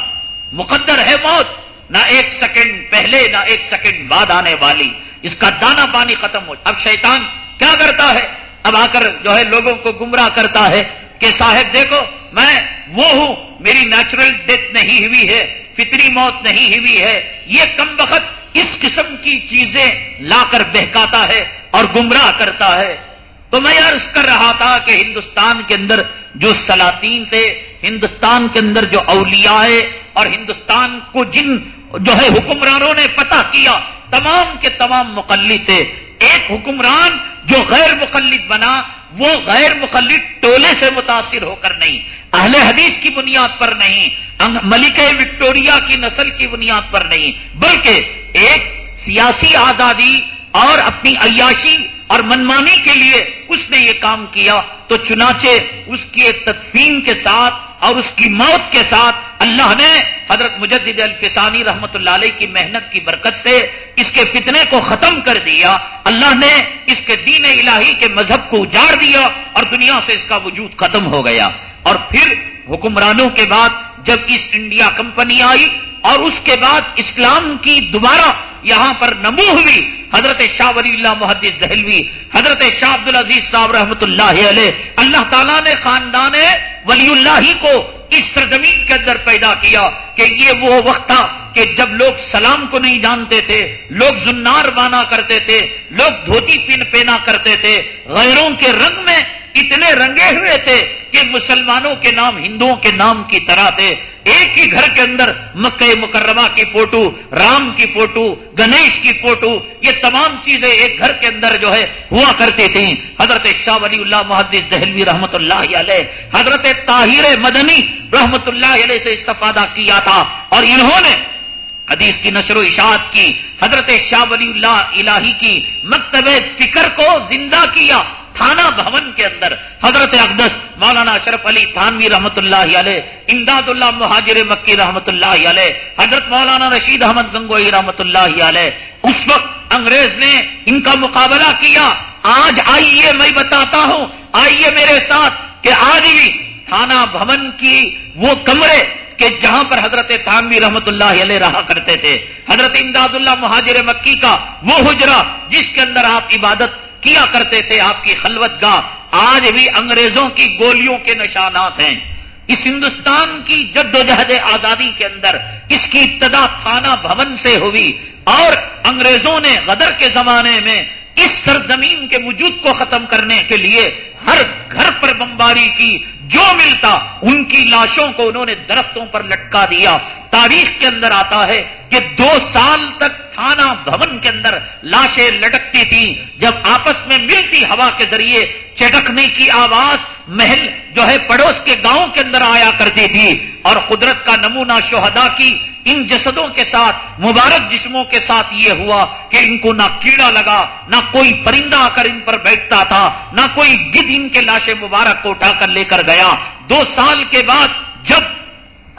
مقدر ہے موت۔ نہ ایک سیکنڈ پہلے، نہ ایک سیکنڈ بعد آنے والی۔ اس کا دانا پانی ختم ہو۔ اب شیطان کیا کرتا ہے؟ اب آ کر جو ہے لوگوں کو گمراہ کرتا ہے کہ صاحب دیکھو، میں وہ ہوں، میری نیچرل ڈیتھ نہیں ہوئی ہے، فطری موت نہیں ہوئی ہے۔ یہ کم وقت اس قسم کی چیزیں لا کر بہکاتا ہے اور گمراہ کرتا ہے۔ تو میں عرض کر رہا تھا کہ ہندوستان کے اندر جو سلاطین تھے، ہندوستان کے اندر جو اولیاء اور ہندوستان کو جن جو ہے حکمرانوں نے پتہ کیا، تمام کے تمام مقلد تھے۔ ایک حکمران جو غیر مقلد بنا، وہ غیر مقلد ٹولے سے متاثر ہو کر نہیں، اہل حدیث کی بنیاد پر نہیں ملکہ وکٹوریا کی نسل کی بنیاد پر نہیں، بلکہ ایک سیاسی آزادی اور اپنی عیاشی اور منمانی کے لیے اس نے یہ کام کیا تو چنانچہ اس کی تدفین کے ساتھ اور اس کی موت کے ساتھ اللہ نے حضرت مجدد الفسانی رحمت اللہ علیہ کی محنت کی برکت سے اس کے فتنے کو ختم کر دیا۔ اللہ نے اس کے دین الہی کے مذہب کو اجاڑ دیا اور دنیا سے اس کا وجود ختم ہو گیا۔ اور پھر حکمرانوں کے بعد جب ایسٹ انڈیا کمپنی آئی اور اس کے بعد اسلام کی دوبارہ یہاں پر نمو ہوئی حضرت شاہ ولی اللہ محدث دہلوی، حضرت شاہ عبد العزیز صاحب رحمۃ اللہ علیہ، اللہ تعالیٰ نے خاندان ولی اللہ کو اس سرزمین کے اندر پیدا کیا کہ یہ وہ وقت تھا کہ جب لوگ سلام کو نہیں جانتے تھے، لوگ زنار بانا کرتے تھے، لوگ دھوتی پین پینا کرتے تھے، غیروں کے رنگ میں اتنے رنگے ہوئے تھے کہ مسلمانوں کے نام ہندوؤں کے نام کی طرح تھے۔ ایک ہی گھر کے اندر مکہ مکرمہ کی فوٹو، رام کی فوٹو، گنیش کی فوٹو، یہ تمام چیزیں ایک گھر کے اندر جو ہے ہوا کرتی تھیں۔ حضرت شاہ ولی اللہ محدث دہلوی رحمت اللہ علیہ، حضرت طاہر مدنی رحمت اللہ علیہ سے استفادہ کیا تھا۔ اور انہوں نے حدیث کی نشر و اشاعت کی، حضرت شاہ ولی اللہ الہی کی مکتب فکر کو زندہ کیا۔ تھانہ بھون کے اندر حضرت اقدس مولانا اشرف علی تھانوی رحمت اللہ علیہ امداد اللہ مہاجر مکی رحمت اللہ علیہ، حضرت مولانا رشید احمد گنگوئی رحمت اللہ علیہ۔ اس وقت انگریز نے ان کا مقابلہ کیا۔ آج آئیے میں بتاتا ہوں، آئیے میرے ساتھ کہ آج بھی تھانہ بھون کی وہ کمرے کہ جہاں پر حضرت تھانوی رحمت اللہ علیہ رہا کرتے تھے۔ حضرت امداد اللہ مہاجر مکی کا وہ حجرا جس کے اندر آپ عبادت کیا کرتے تھے آپ کی خلوت گاہ؟ آج بھی انگریزوں کی گولیوں کے نشانات ہیں۔ اس ہندوستان کی جد و جہد آزادی کے اندر اس کی ابتدا تھانہ بھون سے ہوئی اور انگریزوں نے غدر کے زمانے میں اس سرزمین کے وجود کو ختم کرنے کے لیے ہر گھر پر بمباری کی جو ملتا ان کی لاشوں کو انہوں نے درختوں پر لٹکا دیا۔ تاریخ کے اندر آتا ہے کہ دو سال تک تھانہ بھون کے اندر لاشیں لٹکتی تھی جب آپس میں ملتی ہوا کے ذریعے چٹکنے کی آواز محل جو ہے پڑوس کے گاؤں کے اندر آیا کرتی تھی اور قدرت کا نمونہ شہدا کی ان جسدوں کے ساتھ، مبارک جسموں کے ساتھ یہ ہوا کہ ان کو نہ کیڑا لگا، نہ کوئی پرندہ آ کر ان پر بیٹھتا تھا، نہ کوئی گد ان کے لاشیں مبارک کو اٹھا کر لے کر گیا۔ دو سال کے بعد جب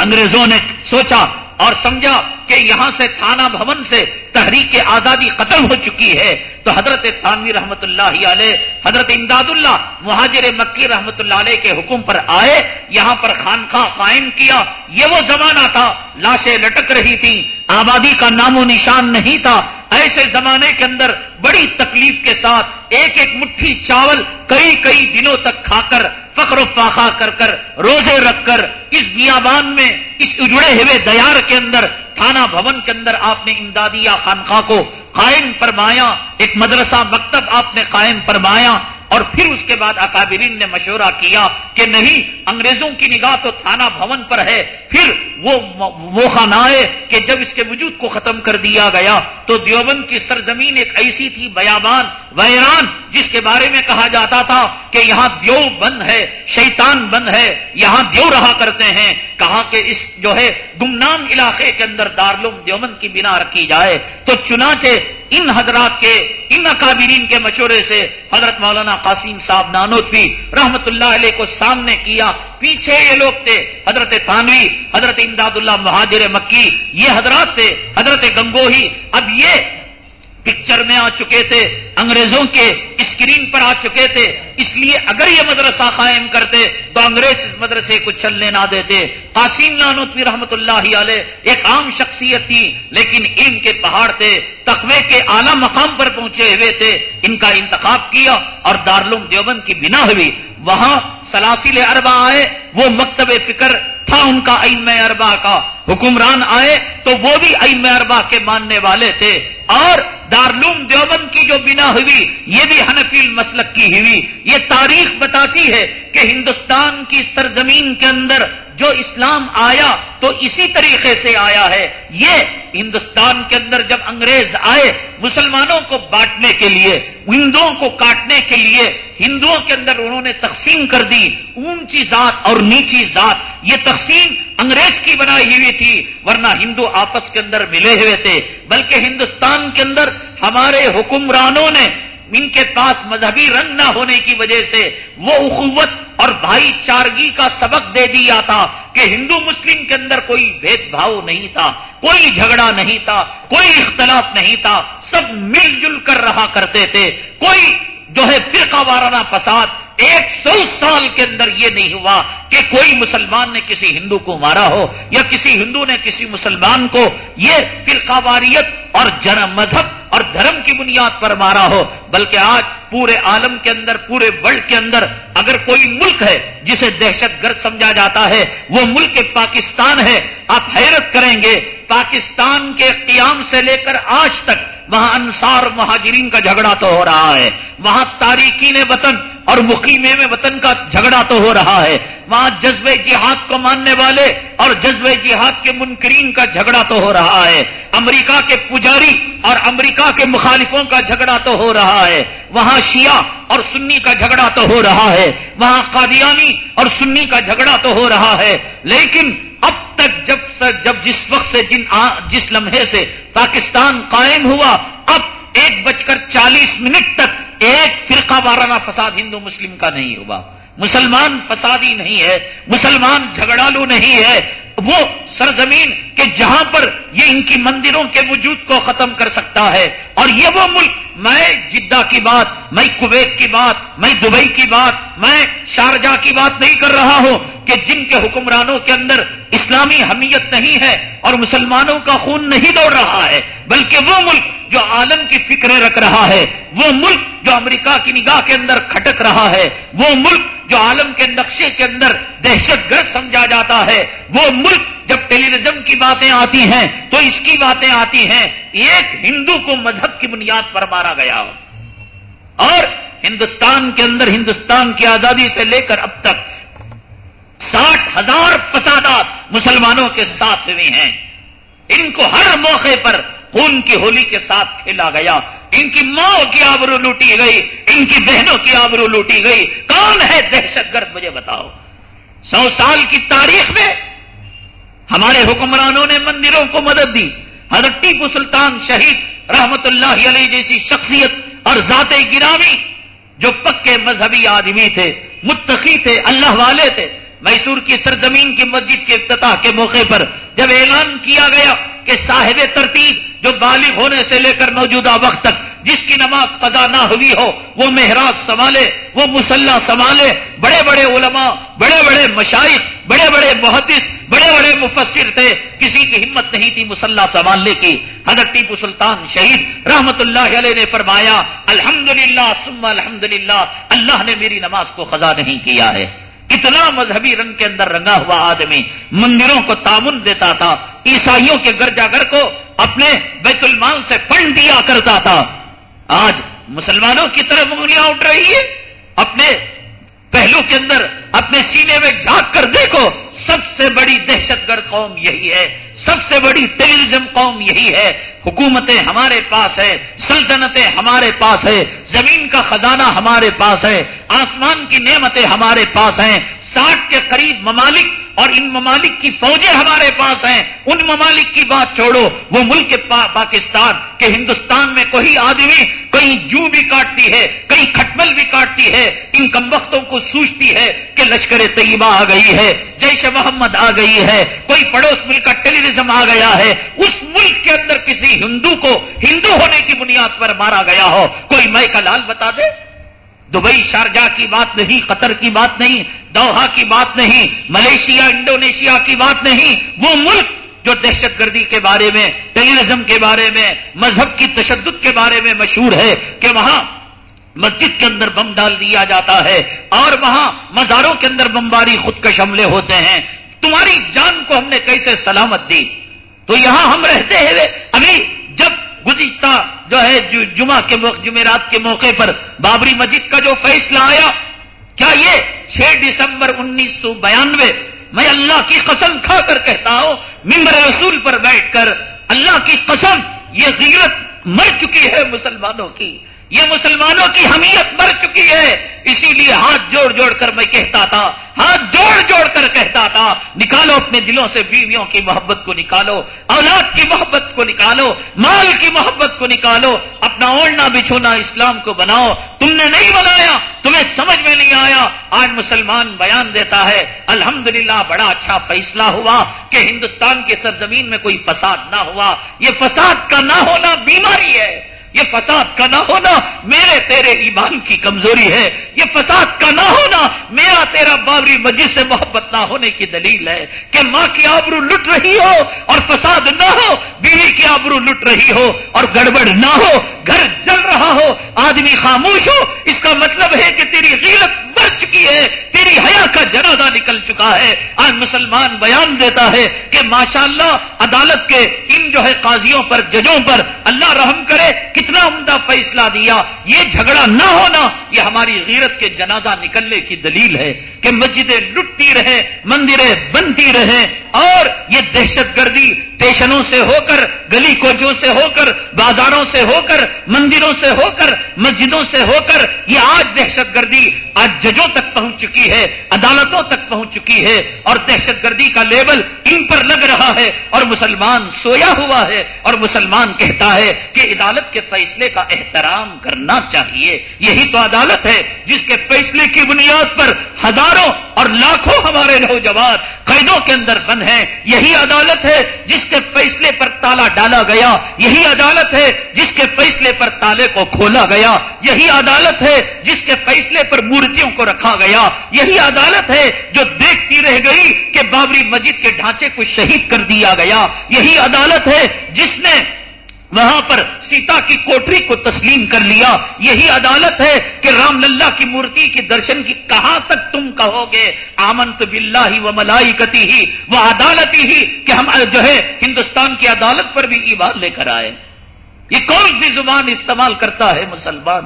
انگریزوں نے سوچا اور سمجھا کہ یہاں سے تھانہ بھون سے تحریک آزادی ختم ہو چکی ہے تو حضرت تانوی رحمت اللہ علیہ، حضرت امداد اللہ، مہاجر مکی رحمت اللہ علیہ کے حکم پر آئے، یہاں پر خانخواہ قائم کیا، یہ وہ زمانہ تھا، لاشیں لٹک رہی تھیں۔ آبادی کا نام و نشان نہیں تھا، ایسے زمانے کے اندر بڑی تکلیف کے ساتھ ایک ایک مٹھی چاول کئی کئی دنوں تک کھا کر، فخر و فاخا کر کر، روزے رکھ کر، اس بیابان میں، اس اجڑے ہوئے دیار کے اندر، تھانہ بھون کے اندر آپ نے امدادیہ خانخواہ کو قائم فرمایا، ایک مدرسہ مکتب آپ نے قائم فرمایا اور پھر اس کے بعد اکابرین نے مشورہ کیا کہ نہیں، انگریزوں کی نگاہ تو تھانہ بھون پر ہے، پھر وہ موقع نہ آئے کہ جب اس کے وجود کو ختم کر دیا گیا تو دیوبند کی سرزمین ایک ایسی تھی بیابان، ویران، جس کے بارے میں کہا جاتا تھا کہ یہاں دیو بند ہے، شیطان بند ہے، یہاں دیو رہا کرتے ہیں کہا کہ اس جو ہے گمنام علاقے کے اندر دارلوم دیوبند کی بنا رکھی جائے، تو چنانچہ ان حضرات کے، ان اکابرین کے مشورے سے حضرت مولانا قاسم صاحب نانوتوی رحمت اللہ علیہ کو سامنے کیا۔ پیچھے یہ لوگ تھے، حضرت تھانوی، حضرت امداد اللہ مہاجر مکی، یہ حضرات تھے، حضرت گنگوہی۔ اب یہ پکچر میں آ چکے تھے، انگریزوں کے اسکرین پر آ چکے تھے، اس لیے اگر یہ مدرسہ قائم کرتے تو انگریز اس مدرسے کو چلنے نہ دیتے۔ قاسم لانوتوی رحمت اللہ علیہ، ایک عام شخصیت تھی، لیکن ان کے پہاڑ تھے، تقوی کے اعلی مقام پر پہنچے ہوئے تھے، ان کا انتخاب کیا اور دارالعلوم دیوبند کی بنا ہوئی۔ وہاں سلاسل اربا آئے، وہ مکتب فکر تھا ان کا ام اربا کا۔ حکمران آئے تو وہ بھی ام اربا کے ماننے والے تھے۔ اور دارلوم دیوبند کی جو بنا ہوئی، یہ بھی حنفی مسلک کی ہوئی۔ یہ تاریخ بتاتی ہے کہ ہندوستان کی سرزمین کے اندر جو اسلام آیا تو اسی طریقے سے آیا ہے۔ یہ ہندوستان کے اندر جب انگریز آئے مسلمانوں کو بانٹنے کے لیے ہندوؤں کو کاٹنے کے لیے، ہندوؤں کے اندر انہوں نے تقسیم کر دی، اونچی ذات اور نیچی ذات۔ یہ تقسیم انگریز کی بنائی ہوئی تھی، ورنہ ہندو آپس کے اندر ملے ہوئے تھے۔ بلکہ ہندوستان کے اندر ہمارے حکمرانوں نے ان کے پاس مذہبی رنگ نہ ہونے کی وجہ سے وہ اخوت اور بھائی چارگی کا سبق دے دیا تھا کہ ہندو مسلم کے اندر کوئی بھید بھاؤ نہیں تھا، کوئی جھگڑا نہیں تھا، کوئی اختلاف نہیں تھا، سب مل جل کر رہا کرتے تھے، کوئی جو ہے فرقہ وارانہ فساد ایک سو سال کے اندر یہ نہیں ہوا کہ کوئی مسلمان نے کسی ہندو کو مارا ہو یا کسی ہندو نے کسی مسلمان کو یہ فرقہ واریت اور جنم مذہب اور دھرم کی بنیاد پر مارا ہو، بلکہ آج پورے عالم کے اندر، پورے ورلڈ کے اندر اگر کوئی ملک ہے جسے دہشت گرد سمجھا جاتا ہے، وہ ملک پاکستان ہے، آپ حیرت کریں گے، پاکستان کے قیام سے لے کر آج تک وہاں انصار مہاجرین کا جھگڑا تو ہو رہا ہے، وہاں تاریخین وطن اور مقیم میں وطن کا جھگڑا تو ہو رہا ہے۔ وہاں جذب جہاد کو ماننے والے اور جذب جہاد کے منکرین کا جھگڑا تو ہو رہا ہے۔ امریکہ کے پجاری اور امریکہ کے مخالفوں کا جھگڑا تو ہو رہا ہے۔ وہاں شیعہ اور سنی کا جھگڑا تو ہو رہا ہے۔ وہاں قادیانی اور سنی کا جھگڑا تو ہو رہا ہے۔ لیکن اب تک جب جب جس وقت سے جن جس لمحے سے پاکستان قائم ہوا، اب ایک بج کر چالیس منٹ تک ایک فرقہ وارانہ فساد ہندو مسلم کا نہیں ہوا مسلمان فسادی نہیں ہے، مسلمان جھگڑالو نہیں ہے۔ وہ سرزمین کہ جہاں پر یہ ان کی مندروں کے وجود کو ختم کر سکتا ہے اور یہ وہ ملک، میں جدہ کی بات، میں کویت کی بات، میں دبئی کی بات، میں شارجہ کی بات نہیں کر رہا ہوں کہ جن کے حکمرانوں کے اندر اسلامی حمیت نہیں ہے اور مسلمانوں کا خون نہیں دوڑ رہا ہے، بلکہ وہ ملک جو عالم کی فکریں رکھ رہا ہے، وہ ملک جو امریکہ کی نگاہ کے اندر کھٹک رہا ہے، وہ ملک جو عالم کے نقشے کے اندر دہشت گرد سمجھا جاتا ہے، وہ ملک جب ٹیلیویژن کی باتیں آتی ہیں، تو اس کی باتیں آتی ہیں، ایک ہندو کو مذہب کی بنیاد پر مارا گیا۔ اور ہندوستان کے اندر، ہندوستان کی آزادی سے لے کر اب تک ساٹھ ہزار فسادات مسلمانوں کے ساتھ ہوئے ہیں۔ ان کو ہر موقع پر خون کی ہولی کے ساتھ کھیلا گیا۔ ان کی ماں کی آبرو لوٹی گئی، ان کی بہنوں کی آبرو لوٹی گئی۔ کون ہے دہشت گرد مجھے بتاؤ؟ سو سال کی تاریخ میں ہمارے حکمرانوں نے مندروں کو مدد دی۔ حضرت ٹیپو سلطان شہید رحمت اللہ علیہ جیسی شخصیت اور ذات گرامی جو پکے مذہبی آدمی تھے، متقی تھے، اللہ والے تھے۔ میسور کی سرزمین کی مسجد کے افتتاح کے موقع پر جب اعلان کیا گیا کہ صاحب ترتیب جو بالغ ہونے سے لے کر موجودہ وقت تک جس کی نماز قضا نہ ہوئی ہو، وہ محراب سنبھالے، وہ مسلح سنبھالے بڑے بڑے علماء بڑے بڑے مشائق بڑے بڑے محدث بڑے بڑے مفسر تھے۔ کسی کی ہمت نہیں تھی مسلح سنبھالنے کی۔ حضرت ٹیپو سلطان شہید رحمت اللہ علیہ نے فرمایا الحمد للہ الحمد للہ اللہ نے میری نماز کو قضا نہیں کیا ہے۔ اتنا مذہبی رنگ کے اندر رنگا ہوا آدمی مندروں کو تعاون دیتا تھا، عیسائیوں کے گھر جا کر کو اپنے بیت المال سے فنڈ دیا کرتا تھا۔ آج مسلمانوں کی طرف انگلیاں اٹھ رہی ہے اپنے پہلو کے اندر اپنے سینے میں جھانک کر دیکھو سب سے بڑی دہشت گرد قوم یہی ہے، سب سے بڑی ٹیررزم قوم یہی ہے۔ حکومتیں ہمارے پاس ہے سلطنتیں ہمارے پاس ہے زمین کا خزانہ ہمارے پاس ہے، آسمان کی نعمتیں ہمارے پاس ہیں۔ ساٹھ کے قریب ممالک اور ان ممالک کی فوجیں ہمارے پاس ہیں۔ ان ممالک کی بات چھوڑو۔ وہ ملک پا، پاکستان کے ہندوستان میں کوئی آدمی کہیں جو بھی کاٹتی ہے، کہیں کھٹمل بھی کاٹتی ہے، ان کم وقتوں کو سوچتی ہے کہ لشکر طیبہ آ گئی ہے، جیش محمد آ گئی ہے، کوئی پڑوس ملک کا ٹیلیویژن آ گیا ہے۔ اس ملک کے اندر کسی ہندو کو ہندو ہونے کی بنیاد پر مارا گیا ہو۔ کوئی میں کا لال بتا دے۔ دبئی شارجہ کی بات نہیں، قطر کی بات نہیں، دوحہ کی بات نہیں، ملیشیا، انڈونیشیا کی بات نہیں، وہ ملک جو دہشت گردی کے بارے میں، ٹیررزم کے بارے میں، مذہب کی تشدد کے بارے میں مشہور ہے کہ وہاں مسجد کے اندر بم ڈال دیا جاتا ہے اور وہاں مزاروں کے اندر بمباری خود کش حملے ہوتے ہیں۔ تمہاری جان کو ہم نے کیسے سلامت دی؟ تو یہاں ہم رہتے ہیں ابھی جب گزشتہ جو ہے جمعہ کے جمعرات کے موقع پر بابری مسجد کا جو فیصلہ آیا، کیا یہ چھ دسمبر انیس سو بیانوے میں اللہ کی قسم کھا کر کہتا ہوں، ممبر رسول پر بیٹھ کر اللہ کی قسم، یہ غیرت مر چکی ہے مسلمانوں کی۔ یہ مسلمانوں کی حمیت مر چکی ہے اسی لیے ہاتھ جوڑ جوڑ کر میں کہتا تھا، ہاتھ جوڑ جوڑ کر کہتا تھا، نکالو اپنے دلوں سے بیویوں کی محبت کو نکالو، اولاد کی محبت کو نکالو، مال کی محبت کو نکالو، اپنا اوڑھنا بچھونا اسلام کو بناؤ۔ تم نے نہیں بنایا، تمہیں سمجھ میں نہیں آیا۔ آج مسلمان بیان دیتا ہے، الحمدللہ بڑا اچھا فیصلہ ہوا کہ ہندوستان کی سرزمین میں کوئی فساد نہ ہوا۔ یہ فساد کا نہ ہونا بیماری ہے۔ یہ فساد کا نہ ہونا میرے تیرے ایمان کی کمزوری ہے یہ فساد کا نہ ہونا میرا تیرا بابری مسجد سے محبت نہ ہونے کی دلیل ہے کہ ماں کی آبرو لٹ رہی ہو اور فساد نہ ہو، بیوی کی آبرو لٹ رہی ہو اور گڑبڑ نہ ہو، گھر جل رہا ہو، آدمی خاموش ہو، اس کا مطلب ہے کہ تیری غیرت مر چکی ہے، تیری حیا کا جنازہ نکل چکا ہے۔ آج مسلمان بیان دیتا ہے کہ ماشاءاللہ عدالت کے ان جو ہے قاضیوں پر، ججوں پر اللہ رحم کرے کہ کتنا عمدہ فیصلہ دیا، یہ جھگڑا نہ ہونا، یہ ہماری غیرت کے جنازہ نکلنے کی دلیل ہے کہ مسجدیں لٹتی رہے مندریں بنتی رہے اور یہ دہشت گردی اسٹیشنوں سے ہو کر، گلی کوچوں سے ہو کر، بازاروں سے ہو کر، مندروں سے ہو کر، مسجدوں سے ہو کر، یہ آج دہشت گردی آج ججوں تک پہنچ چکی ہے، عدالتوں تک پہنچ چکی ہے اور دہشت گردی کا لیبل ان پر لگ رہا ہے اور مسلمان سویا ہوا ہے اور مسلمان کہتا ہے کہ عدالت کے فیصلے کا احترام کرنا چاہیے۔ یہی تو عدالت ہے جس کے فیصلے کی بنیاد پر ہزاروں اور لاکھوں ہمارے نوجوان قیدوں کے اندر بند ہیں۔ یہی عدالت ہے جس کے فیصلے پر تالا ڈالا گیا۔ یہی عدالت ہے جس کے فیصلے پر تالے کو کھولا گیا۔ یہی عدالت ہے جس کے فیصلے پر مورتیوں کو رکھا گیا۔ یہی عدالت ہے جو دیکھتی رہ گئی کہ بابری مسجد کے ڈھانچے کو شہید کر دیا گیا۔ یہی عدالت ہے جس نے وہاں پر سیتا کی کوٹری کو تسلیم کر لیا۔ یہی عدالت ہے کہ رام للہ کی مورتی کی درشن کی کہاں تک تم کہو گے آمنت باللہ ہی و ملائی کتی ہی وہ عدالتی ہی کہ ہم جو ہے ہندوستان کی عدالت پر بھی ایمان لے کر آئے۔ یہ کون سی زبان استعمال کرتا ہے مسلمان؟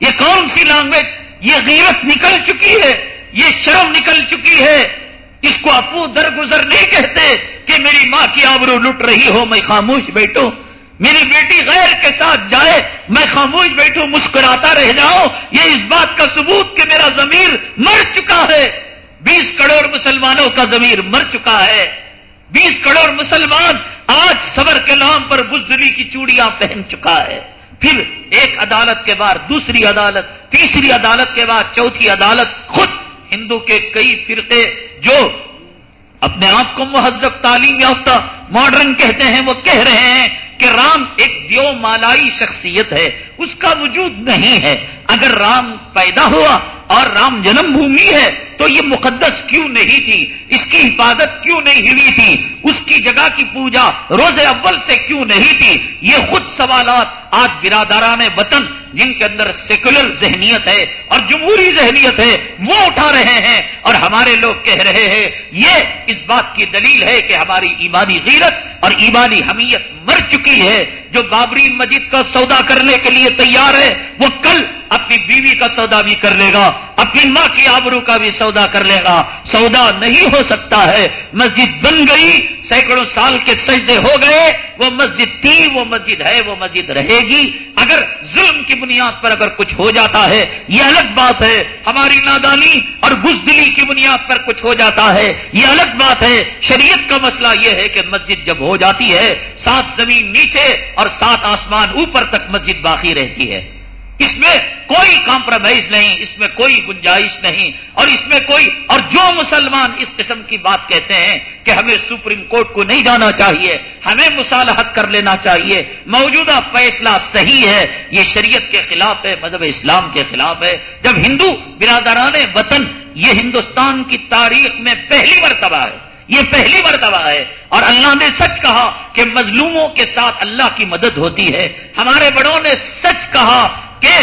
یہ کون سی لینگویج یہ غیرت نکل چکی ہے۔ یہ شرم نکل چکی ہے۔ اس کو افو درگزر نہیں کہتے کہ میری ماں کی آبرو لٹ رہی ہو، میں خاموش بیٹھوں۔ میری بیٹی غیر کے ساتھ جائے، میں خاموش بیٹھوں، مسکراتا رہ جاؤں، یہ اس بات کا ثبوت کہ میرا ضمیر مر چکا ہے۔ بیس کروڑ مسلمانوں کا ضمیر مر چکا ہے۔ بیس کروڑ مسلمان آج صبر کے نام پر بزدلی کی چوڑیاں پہن چکا ہے۔ پھر ایک عدالت کے بعد دوسری عدالت، تیسری عدالت کے بعد چوتھی عدالت، خود ہندو کے کئی فرقے جو اپنے آپ کو مہذب تعلیم یافتہ، ماڈرن کہتے ہیں، وہ کہہ رہے ہیں کہ رام ایک دیو مالائی شخصیت ہے اس کا وجود نہیں ہے۔ اگر رام پیدا ہوا اور رام جنم بھومی ہے تو یہ مقدس کیوں نہیں تھی؟ اس کی حفاظت کیوں نہیں ہوئی تھی؟ اس کی جگہ کی پوجا روز اول سے کیوں نہیں تھی؟ یہ خود سوالات آج برادران وطن جن کے اندر سیکولر ذہنیت ہے اور جمہوری ذہنیت ہے، وہ اٹھا رہے ہیں اور ہمارے لوگ کہہ رہے ہیں، یہ اس بات کی دلیل ہے کہ ہماری ایمانی غیرت اور ایمانی حمیت مر چکی ہے۔ جو بابری مسجد کا سودا کرنے کے لیے تیار ہے، وہ کل اپنی بیوی کا سودا بھی کر لے گا۔ اپنی ماں کی آبرو کا بھی سودا کر لے گا۔ سودا نہیں ہو سکتا ہے۔ مسجد بن گئی، سینکڑوں سال کے سجدے ہو گئے۔ وہ مسجد تھی، وہ مسجد ہے، وہ مسجد رہے گی۔ اگر ظلم کی بنیاد پر اگر کچھ ہو جاتا ہے، یہ الگ بات ہے۔ ہماری نادانی اور بزدلی کی بنیاد پر کچھ ہو جاتا ہے۔ یہ الگ بات ہے۔ شریعت کا مسئلہ یہ ہے کہ مسجد جب ہو جاتی ہے، سات زمین نیچے اور سات آسمان اوپر تک مسجد باقی رہتی ہے۔ اس میں کوئی کمپرومائز نہیں، اس میں کوئی گنجائش نہیں۔ اور اس میں کوئی، اور جو مسلمان اس قسم کی بات کہتے ہیں کہ ہمیں سپریم کورٹ کو نہیں جانا چاہیے، ہمیں مصالحت کر لینا چاہیے، موجودہ فیصلہ صحیح ہے، یہ شریعت کے خلاف ہے، مذہب اسلام کے خلاف ہے۔ جب ہندو برادران وطن، یہ ہندوستان کی تاریخ میں پہلی مرتبہ ہے، یہ پہلی مرتبہ ہے۔ اور اللہ نے سچ کہا کہ مظلوموں کے ساتھ اللہ کی مدد ہوتی ہے۔ ہمارے بڑوں نے سچ کہا کہ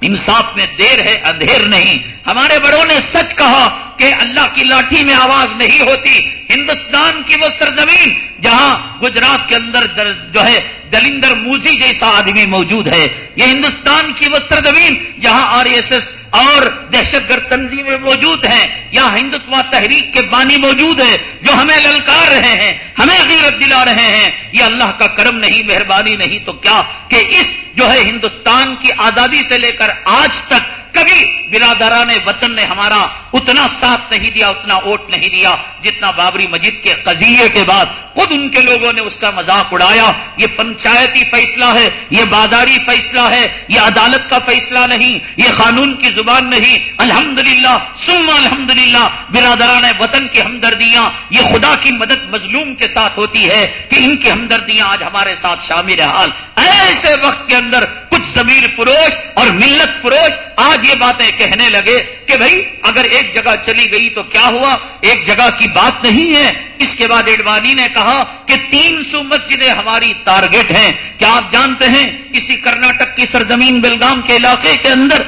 انصاف میں دیر ہے، اندھیر نہیں۔ ہمارے بڑوں نے سچ کہا کہ اللہ کی لاٹھی میں آواز نہیں ہوتی۔ ہندوستان کی وہ سرزمین جہاں گجرات کے اندر جو ہے دلندر موزی جیسا آدمی موجود ہے۔ یہ ہندوستان کی وہ سرزمین جہاں آر ایس ایس اور دہشت گرد تنظیمیں موجود ہیں یا ہندوتوا تحریک کے بانی موجود ہے جو ہمیں للکار رہے ہیں، ہمیں غیرت دلا رہے ہیں۔ یہ اللہ کا کرم نہیں، مہربانی نہیں، تو کیا کہ اس جو ہے ہندوستان کی آزادی سے لے کر آج تک کبھی برادران وطن نے ہمارا اتنا ساتھ نہیں دیا، اتنا ووٹ نہیں دیا جتنا بابری مسجد کے قضیے کے بعد خود ان کے لوگوں نے اس کا مذاق اڑایا۔ یہ پنچایتی فیصلہ ہے، یہ بازاری فیصلہ ہے، یہ عدالت کا فیصلہ نہیں، یہ قانون کی زبان نہیں۔ الحمدللہ للہ الحمد للہ برادران وطن کی ہمدردیاں۔ یہ خدا کی مدد مظلوم کے ساتھ ہوتی ہے کہ ان کی ہمدردیاں آج ہمارے ساتھ شامل حال ایسے وقت کے اندر کچھ ضمیر فروش اور ملت فروش آج یہ باتیں کہنے لگے کہ بھائی، اگر ایک جگہ چلی گئی تو کیا ہوا؟ ایک جگہ کی بات نہیں ہے۔ اس کے بعد ایڈوانی نے کہا کہ تین سو مسجدیں ہماری ٹارگیٹ ہیں۔ کیا آپ جانتے ہیں؟ اسی کرناٹک کی سرزمین بلگام کے علاقے کے اندر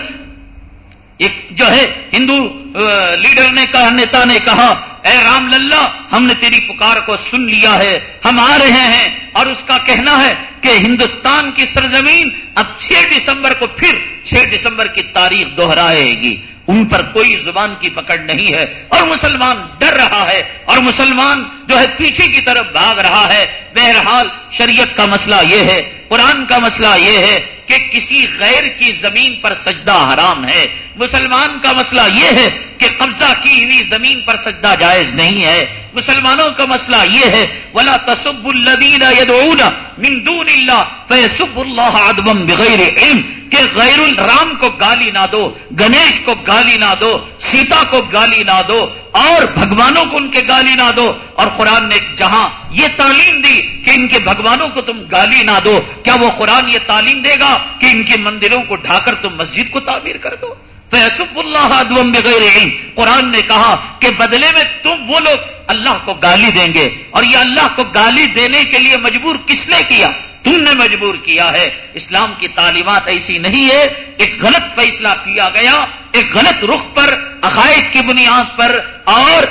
ایک جو ہے، ہندو لیڈر نے کہا، نیتا نے کہا، اے رام للہ، ہم نے تیری پکار کو سن لیا ہے، ہم آ رہے ہیں۔ اور اس کا کہنا ہے کہ ہندوستان کی سرزمین اب چھ دسمبر کو پھر چھ دسمبر کی تاریخ دوہرائے گی۔ ان پر کوئی زبان کی پکڑ نہیں ہے اور مسلمان ڈر رہا ہے اور مسلمان جو ہے پیچھے کی طرف بھاگ رہا ہے۔ بہرحال شریعت کا مسئلہ یہ ہے، قرآن کا مسئلہ یہ ہے کہ کسی غیر کی زمین پر سجدہ حرام ہے۔ مسلمان کا مسئلہ یہ ہے کہ قبضہ کی ہوئی زمین پر سجدہ جائز نہیں ہے۔ مسلمانوں کا مسئلہ یہ ہے، ولا تصب الدین من دون اللہ فیسب اللہ ادبم بغیر علم۔ کہ غیر الرام کو گالی نہ دو، گنیش کو گالی نہ دو، سیتا کو گالی نہ دو اور بھگوانوں کو ان کے گالی نہ دو اور قرآن نے جہاں یہ تعلیم دی کہ ان کے بھگوانوں کو تم گالی نہ دو، کیا وہ قرآن یہ تعلیم دے گا کہ ان کے مندروں کو ڈھا کر تم مسجد کو تعمیر کر دو؟ تو یسف اللہ ادوم بغیر علم۔ قرآن نے کہا کہ بدلے میں تم وہ لوگ اللہ کو گالی دیں گے اور یہ اللہ کو گالی دینے کے لیے مجبور کس نے کیا؟ تم نے مجبور کیا ہے۔ اسلام کی تعلیمات ایسی نہیں ہے۔ ایک غلط فیصلہ کیا گیا، ایک غلط رخ پر، عقائد کی بنیاد پر اور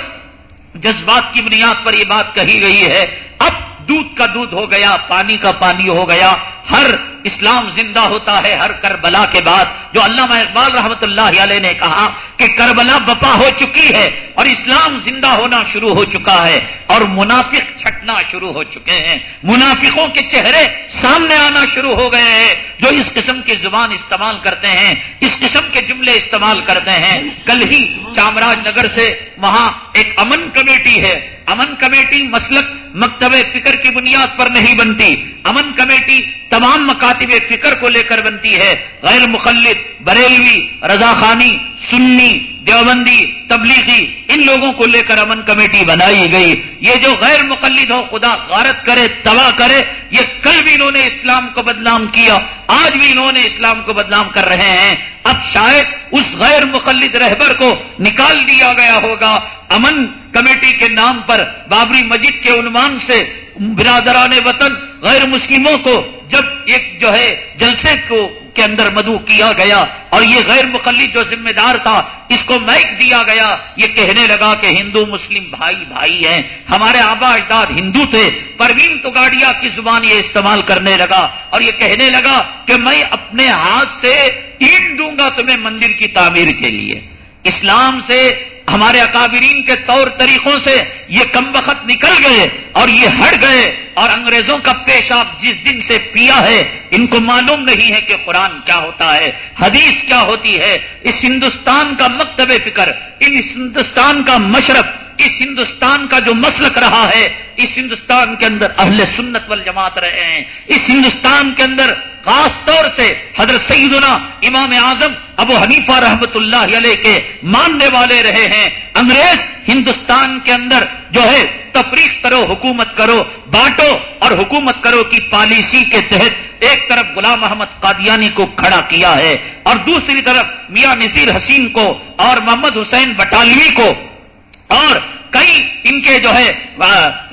جذبات کی بنیاد پر یہ بات کہی گئی ہے۔ اب دودھ کا دودھ ہو گیا، پانی کا پانی ہو گیا، ہر اسلام زندہ ہوتا ہے، ہر کربلا کے بعد۔ جو علامہ اقبال رحمت اللہ علیہ نے کہا کہ کربلا بپا ہو چکی ہے اور اسلام زندہ ہونا شروع ہو چکا ہے اور منافق چھٹنا شروع ہو چکے ہیں۔ منافقوں کے چہرے سامنے آنا شروع ہو گئے ہیں۔ جو اس قسم کی زبان استعمال کرتے ہیں، اس قسم کے جملے استعمال کرتے ہیں۔ کل ہی چامراج نگر سے وہاں ایک امن کمیٹی ہے۔ امن کمیٹی مسلک مکتب فکر کی بنیاد پر نہیں بنتی۔ امن کمیٹی تمام مکاتب فکر کو لے کر بنتی ہے۔ غیر مخلط، بریلوی رضا خانی سنی دیوبندی، تبلیغی، ان لوگوں کو لے کر امن کمیٹی بنائی گئی۔ یہ جو غیر مقلد ہو، خدا غارت کرے، تباہ کرے، یہ کل بھی انہوں نے اسلام کو بدنام کیا، آج بھی انہوں نے اسلام کو بدنام کر رہے ہیں۔ اب شاید اس غیر مقلد رہبر کو نکال دیا گیا ہوگا۔ امن کمیٹی کے نام پر بابری مسجد کے عنوان سے برادران وطن غیر مسلموں کو جب ایک جو ہے جلسے کو کے اندر مدعو کیا گیا اور یہ غیر مقلد جو ذمہ دار تھا، اس کو میک دیا گیا۔ یہ کہنے لگا کہ ہندو مسلم بھائی بھائی ہیں۔ ہمارے آبا اجداد ہندو تھے۔ پروین تو گاڑیا کی زبان یہ استعمال کرنے لگا اور یہ کہنے لگا کہ میں اپنے ہاتھ سے اینٹ دوں گا تمہیں مندر کی تعمیر کے لیے۔ اسلام سے ہمارے اکابرین کے طور طریقوں سے یہ کم وقت نکل گئے اور یہ ہٹ گئے اور انگریزوں کا پیشاب جس دن سے پیا ہے، ان کو معلوم نہیں ہے کہ قرآن کیا ہوتا ہے، حدیث کیا ہوتی ہے۔ اس ہندوستان کا مکتب فکر، ان ہندوستان کا مشرق، اس ہندوستان کا جو مسلک رہا ہے، اس ہندوستان کے اندر اہل سنت والجماعت رہے ہیں۔ اس ہندوستان کے اندر خاص طور سے حضرت سیدنا امام اعظم ابو حنیفہ رحمت اللہ علیہ کے ماننے والے رہے ہیں۔ انگریز ہندوستان کے اندر جو ہے تفریح کرو، حکومت کرو، بانٹو اور حکومت کرو کی پالیسی کے تحت ایک طرف غلام محمد قادیانی کو کھڑا کیا ہے اور دوسری طرف میاں نصیر حسین کو اور محمد حسین بٹالوی کو اور کئی ان کے جو ہے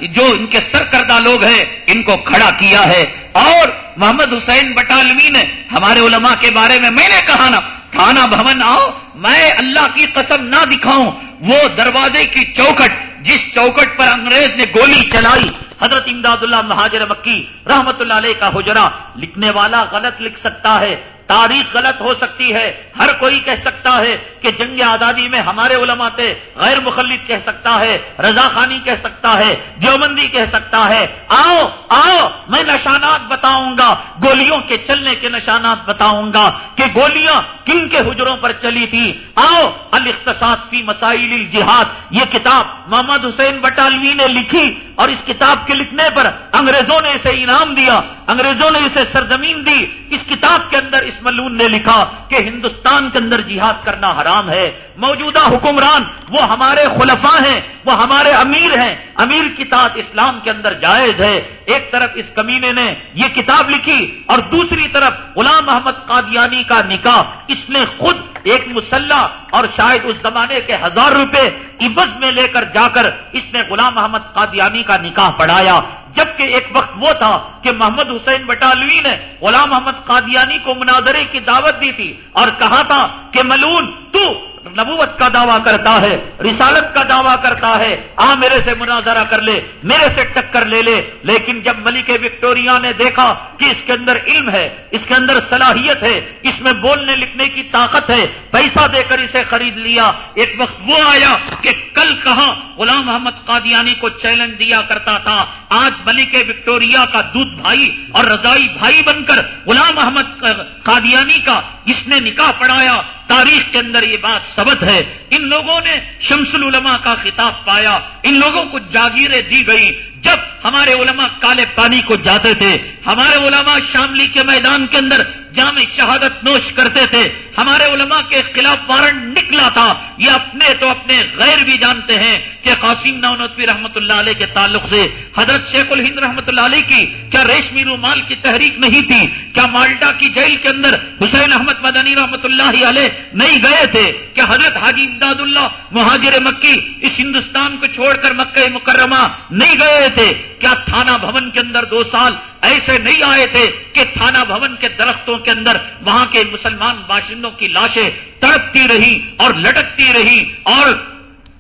جو ان کے سرکردہ لوگ ہیں، ان کو کھڑا کیا ہے۔ اور محمد حسین بٹالوی نے ہمارے علماء کے بارے میں میں نے کہا نا، تھانہ بھون آؤ، میں اللہ کی قسم نہ دکھاؤں۔ وہ دروازے کی چوکٹ جس چوکٹ پر انگریز نے گولی چلائی۔ حضرت امداد اللہ مہاجر مکی رحمت اللہ علیہ کا حجرا لکھنے والا غلط لکھ سکتا ہے۔ تاریخ غلط ہو سکتی ہے۔ ہر کوئی کہہ سکتا ہے کہ جنگ آزادی میں ہمارے علماء تھے غیر مخلد کہہ سکتا ہے، رضا خانی کہہ سکتا ہے، دیوبندی کہہ سکتا ہے۔ آؤ آؤ، میں نشانات بتاؤں گا۔ گولیوں کے چلنے کے نشانات بتاؤں گا کہ گولیاں کن کے حجروں پر چلی تھی آؤ، الاقتصاد فی مسائل الجہاد، یہ کتاب محمد حسین بٹالوی نے لکھی۔ اور اس کتاب کے لکھنے پر انگریزوں نے اسے انعام دیا، انگریزوں نے اسے سرزمین دی۔ اس کتاب کے اندر اس ملون نے لکھا کہ ہندوستان کے اندر جہاد کرنا حرام ہے۔ موجودہ حکمران وہ ہمارے خلفاء ہیں، وہ ہمارے امیر ہیں۔ امیر کی تعداد اسلام کے اندر جائز ہے۔ ایک طرف اس کمینے نے یہ کتاب لکھی اور دوسری طرف غلام محمد قادیانی کا نکاح۔ اس نے خود ایک مسلح اور شاید اس زمانے کے ہزار روپے عبد میں لے کر جا کر اس نے غلام محمد قادیانی کا نکاح پڑھایا۔ جبکہ ایک وقت وہ تھا کہ محمد حسین بٹالوی نے غلام محمد قادیانی کو مناظرے کی دعوت دی تھی اور کہا تھا کہ ملون، تو نبوت کا دعویٰ کرتا ہے، رسالت کا دعویٰ کرتا ہے، آ میرے سے مناظرہ کر لے، میرے سے ٹکر لے لے۔ لیکن جب ملک وکٹوریا نے دیکھا کہ اس کے اندر علم ہے، اس کے اندر صلاحیت ہے، اس میں بولنے لکھنے کی طاقت ہے، پیسہ دے کر اسے خرید لیا۔ ایک وقت وہ آیا کہ کل کہاں غلام محمد قادیانی کو چیلنج دیا کرتا تھا۔ آج ملک وکٹوریا کا دودھ بھائی اور رضائی بھائی بن کر غلام محمد قادیانی کا اس نے نکاح پڑھایا۔ تاریخ کے اندر یہ بات سبت ہے۔ ان لوگوں نے شمس العلماء کا خطاب پایا۔ ان لوگوں کو جاگیریں دی گئی جب ہمارے علماء کالے پانی کو جاتے تھے، ہمارے علماء شاملی کے میدان کے اندر جامع شہادت نوش کرتے تھے، ہمارے علماء کے خلاف وارنٹ نکلا تھا۔ یہ اپنے تو اپنے غیر بھی جانتے ہیں کہ قاسم نونتوی رحمت اللہ علیہ کے تعلق سے، حضرت شیخ الہند رحمت اللہ علیہ کی کیا ریشمی رومال کی تحریک نہیں تھی؟ کیا مالٹا کی جیل کے اندر حسین احمد مدنی رحمت اللہ علیہ نہیں گئے تھے؟ کیا حضرت حاجی امداد اللہ مہاجر مکی اس ہندوستان کو چھوڑ کر مکہ مکرمہ نہیں گئے تھے؟ کیا تھانہ بھون کے اندر دو سال ایسے نہیں آئے تھے کہ تھانہ بھون کے درختوں کے اندر وہاں کے مسلمان باشندوں کی لاشیں تڑپتی رہی اور لٹکتی رہی اور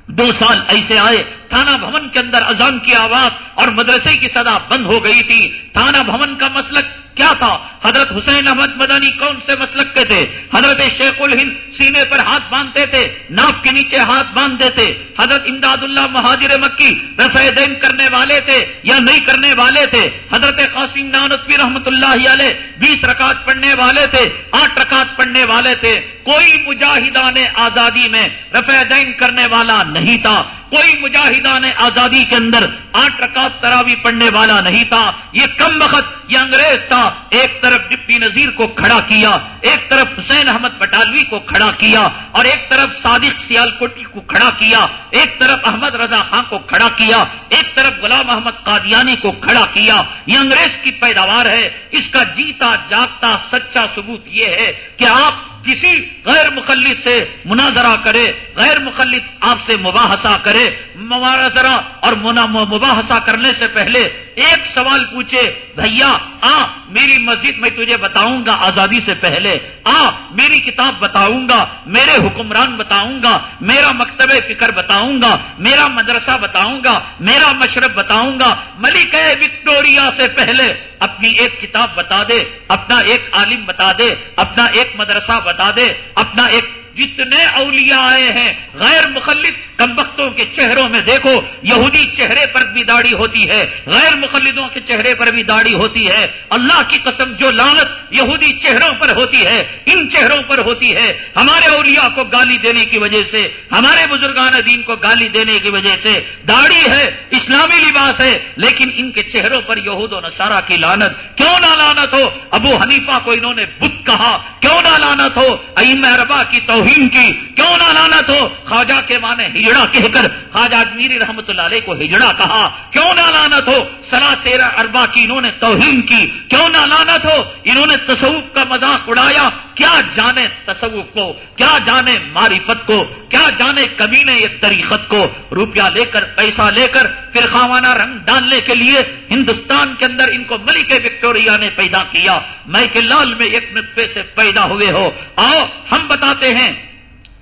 دو سال ایسے آئے، تھانہ بھون کے اندر اذان کی آواز اور مدرسے کی صدا بند ہو گئی تھی۔ تھانہ بھون کا مسلک کیا تھا؟ حضرت حسین احمد مدنی کون سے مسلک کے تھے؟ حضرت شیخ الہند سینے پر ہاتھ باندھتے تھے ناپ کے نیچے ہاتھ باندھتے تھے۔ حضرت امداد اللہ مہاجر مکی رفع دین کرنے والے تھے یا نہیں کرنے والے تھے؟ حضرت قاسم نانتوی رحمت اللہ علیہ بیس رکعت پڑھنے والے تھے، آٹھ رکعت پڑھنے والے تھے۔ کوئی مجاہدان آزادی میں رفع دین کرنے والا نہیں تھا۔ کوئی مجاہدان آزادی کے اندر آٹھ رکعت تراوی پڑھنے والا نہیں تھا۔ یہ کم وقت یہ انگریز تھا۔ ایک طرف ڈپٹی نذیر کو کھڑا کیا، ایک طرف حسین احمد پٹالوی کو کھڑا کیا اور ایک طرف صادق سیال کوٹی کو کھڑا کیا، ایک طرف احمد رضا خان کو کھڑا کیا، ایک طرف غلام احمد قادیانی کو کھڑا کیا۔ یہ انگریز کی پیداوار ہے۔ اس کا جیتا جاگتا سچا ثبوت یہ ہے کہ آپ کسی غیر مخلط سے مناظرہ کرے غیر مخلط آپ سے مباحثہ کرے مناظرہ اور مباحثہ کرنے سے پہلے ایک سوال پوچھے بھیا، آ، میری مسجد میں تجھے بتاؤں گا آزادی سے پہلے۔ آ، میری کتاب بتاؤں گا، میرے حکمران بتاؤں گا، میرا مکتب فکر بتاؤں گا، میرا مدرسہ بتاؤں گا، میرا مشرف بتاؤں گا۔ ملک وکٹوریا سے پہلے اپنی ایک کتاب بتا دے، اپنا ایک عالم بتا دے، اپنا ایک مدرسہ بتا دے، اپنا ایک جتنے اولیاء آئے ہیں، غیر مخلط کمبختوں کے چہروں میں دیکھو، یہودی چہرے پر بھی داڑھی ہوتی ہے، غیر مخلدوں کے چہرے پر بھی داڑھی ہوتی ہے۔ اللہ کی قسم، جو لانت یہودی چہروں پر ہوتی ہے، ان چہروں پر ہوتی ہے۔ ہمارے اولیاء کو گالی دینے کی وجہ سے، ہمارے بزرگان دین کو گالی دینے کی وجہ سے داڑھی ہے، اسلامی لباس ہے، لیکن ان کے چہروں پر یہود و نصارہ کی لانت کیوں نہ لانت ہو؟ ابو حنیفہ کو انہوں نے بت کہا۔ کیوں نہ لانت ہو؟ ایم اربا کی توہین کی، کیوں نہ لانت ہو؟ خواجہ کے معنی ہجڑا کہہ کر خواجہ اجمیری رحمت اللہ علیہ کو ہجڑا کہا، کیوں نہ لانت ہو؟ سلا تیرہ اربا کی انہوں نے توہین کی، کیوں نہ لانت ہو؟ انہوں نے تصوف کا مذاق اڑایا، کیا جانے تصوف کو؟ کیا جانے معرفت کو؟ کیا جانے کمینے ایک طریقت کو؟ روپیہ لے کر، پیسہ لے کر، پھر خوانا رنگ ڈالنے کے لیے ہندوستان کے اندر ان کو ملک وکٹوریا نے پیدا کیا۔ میں کے لال میں ایک نطفے سے پیدا ہوئے ہو۔ آؤ، ہم بتاتے ہیں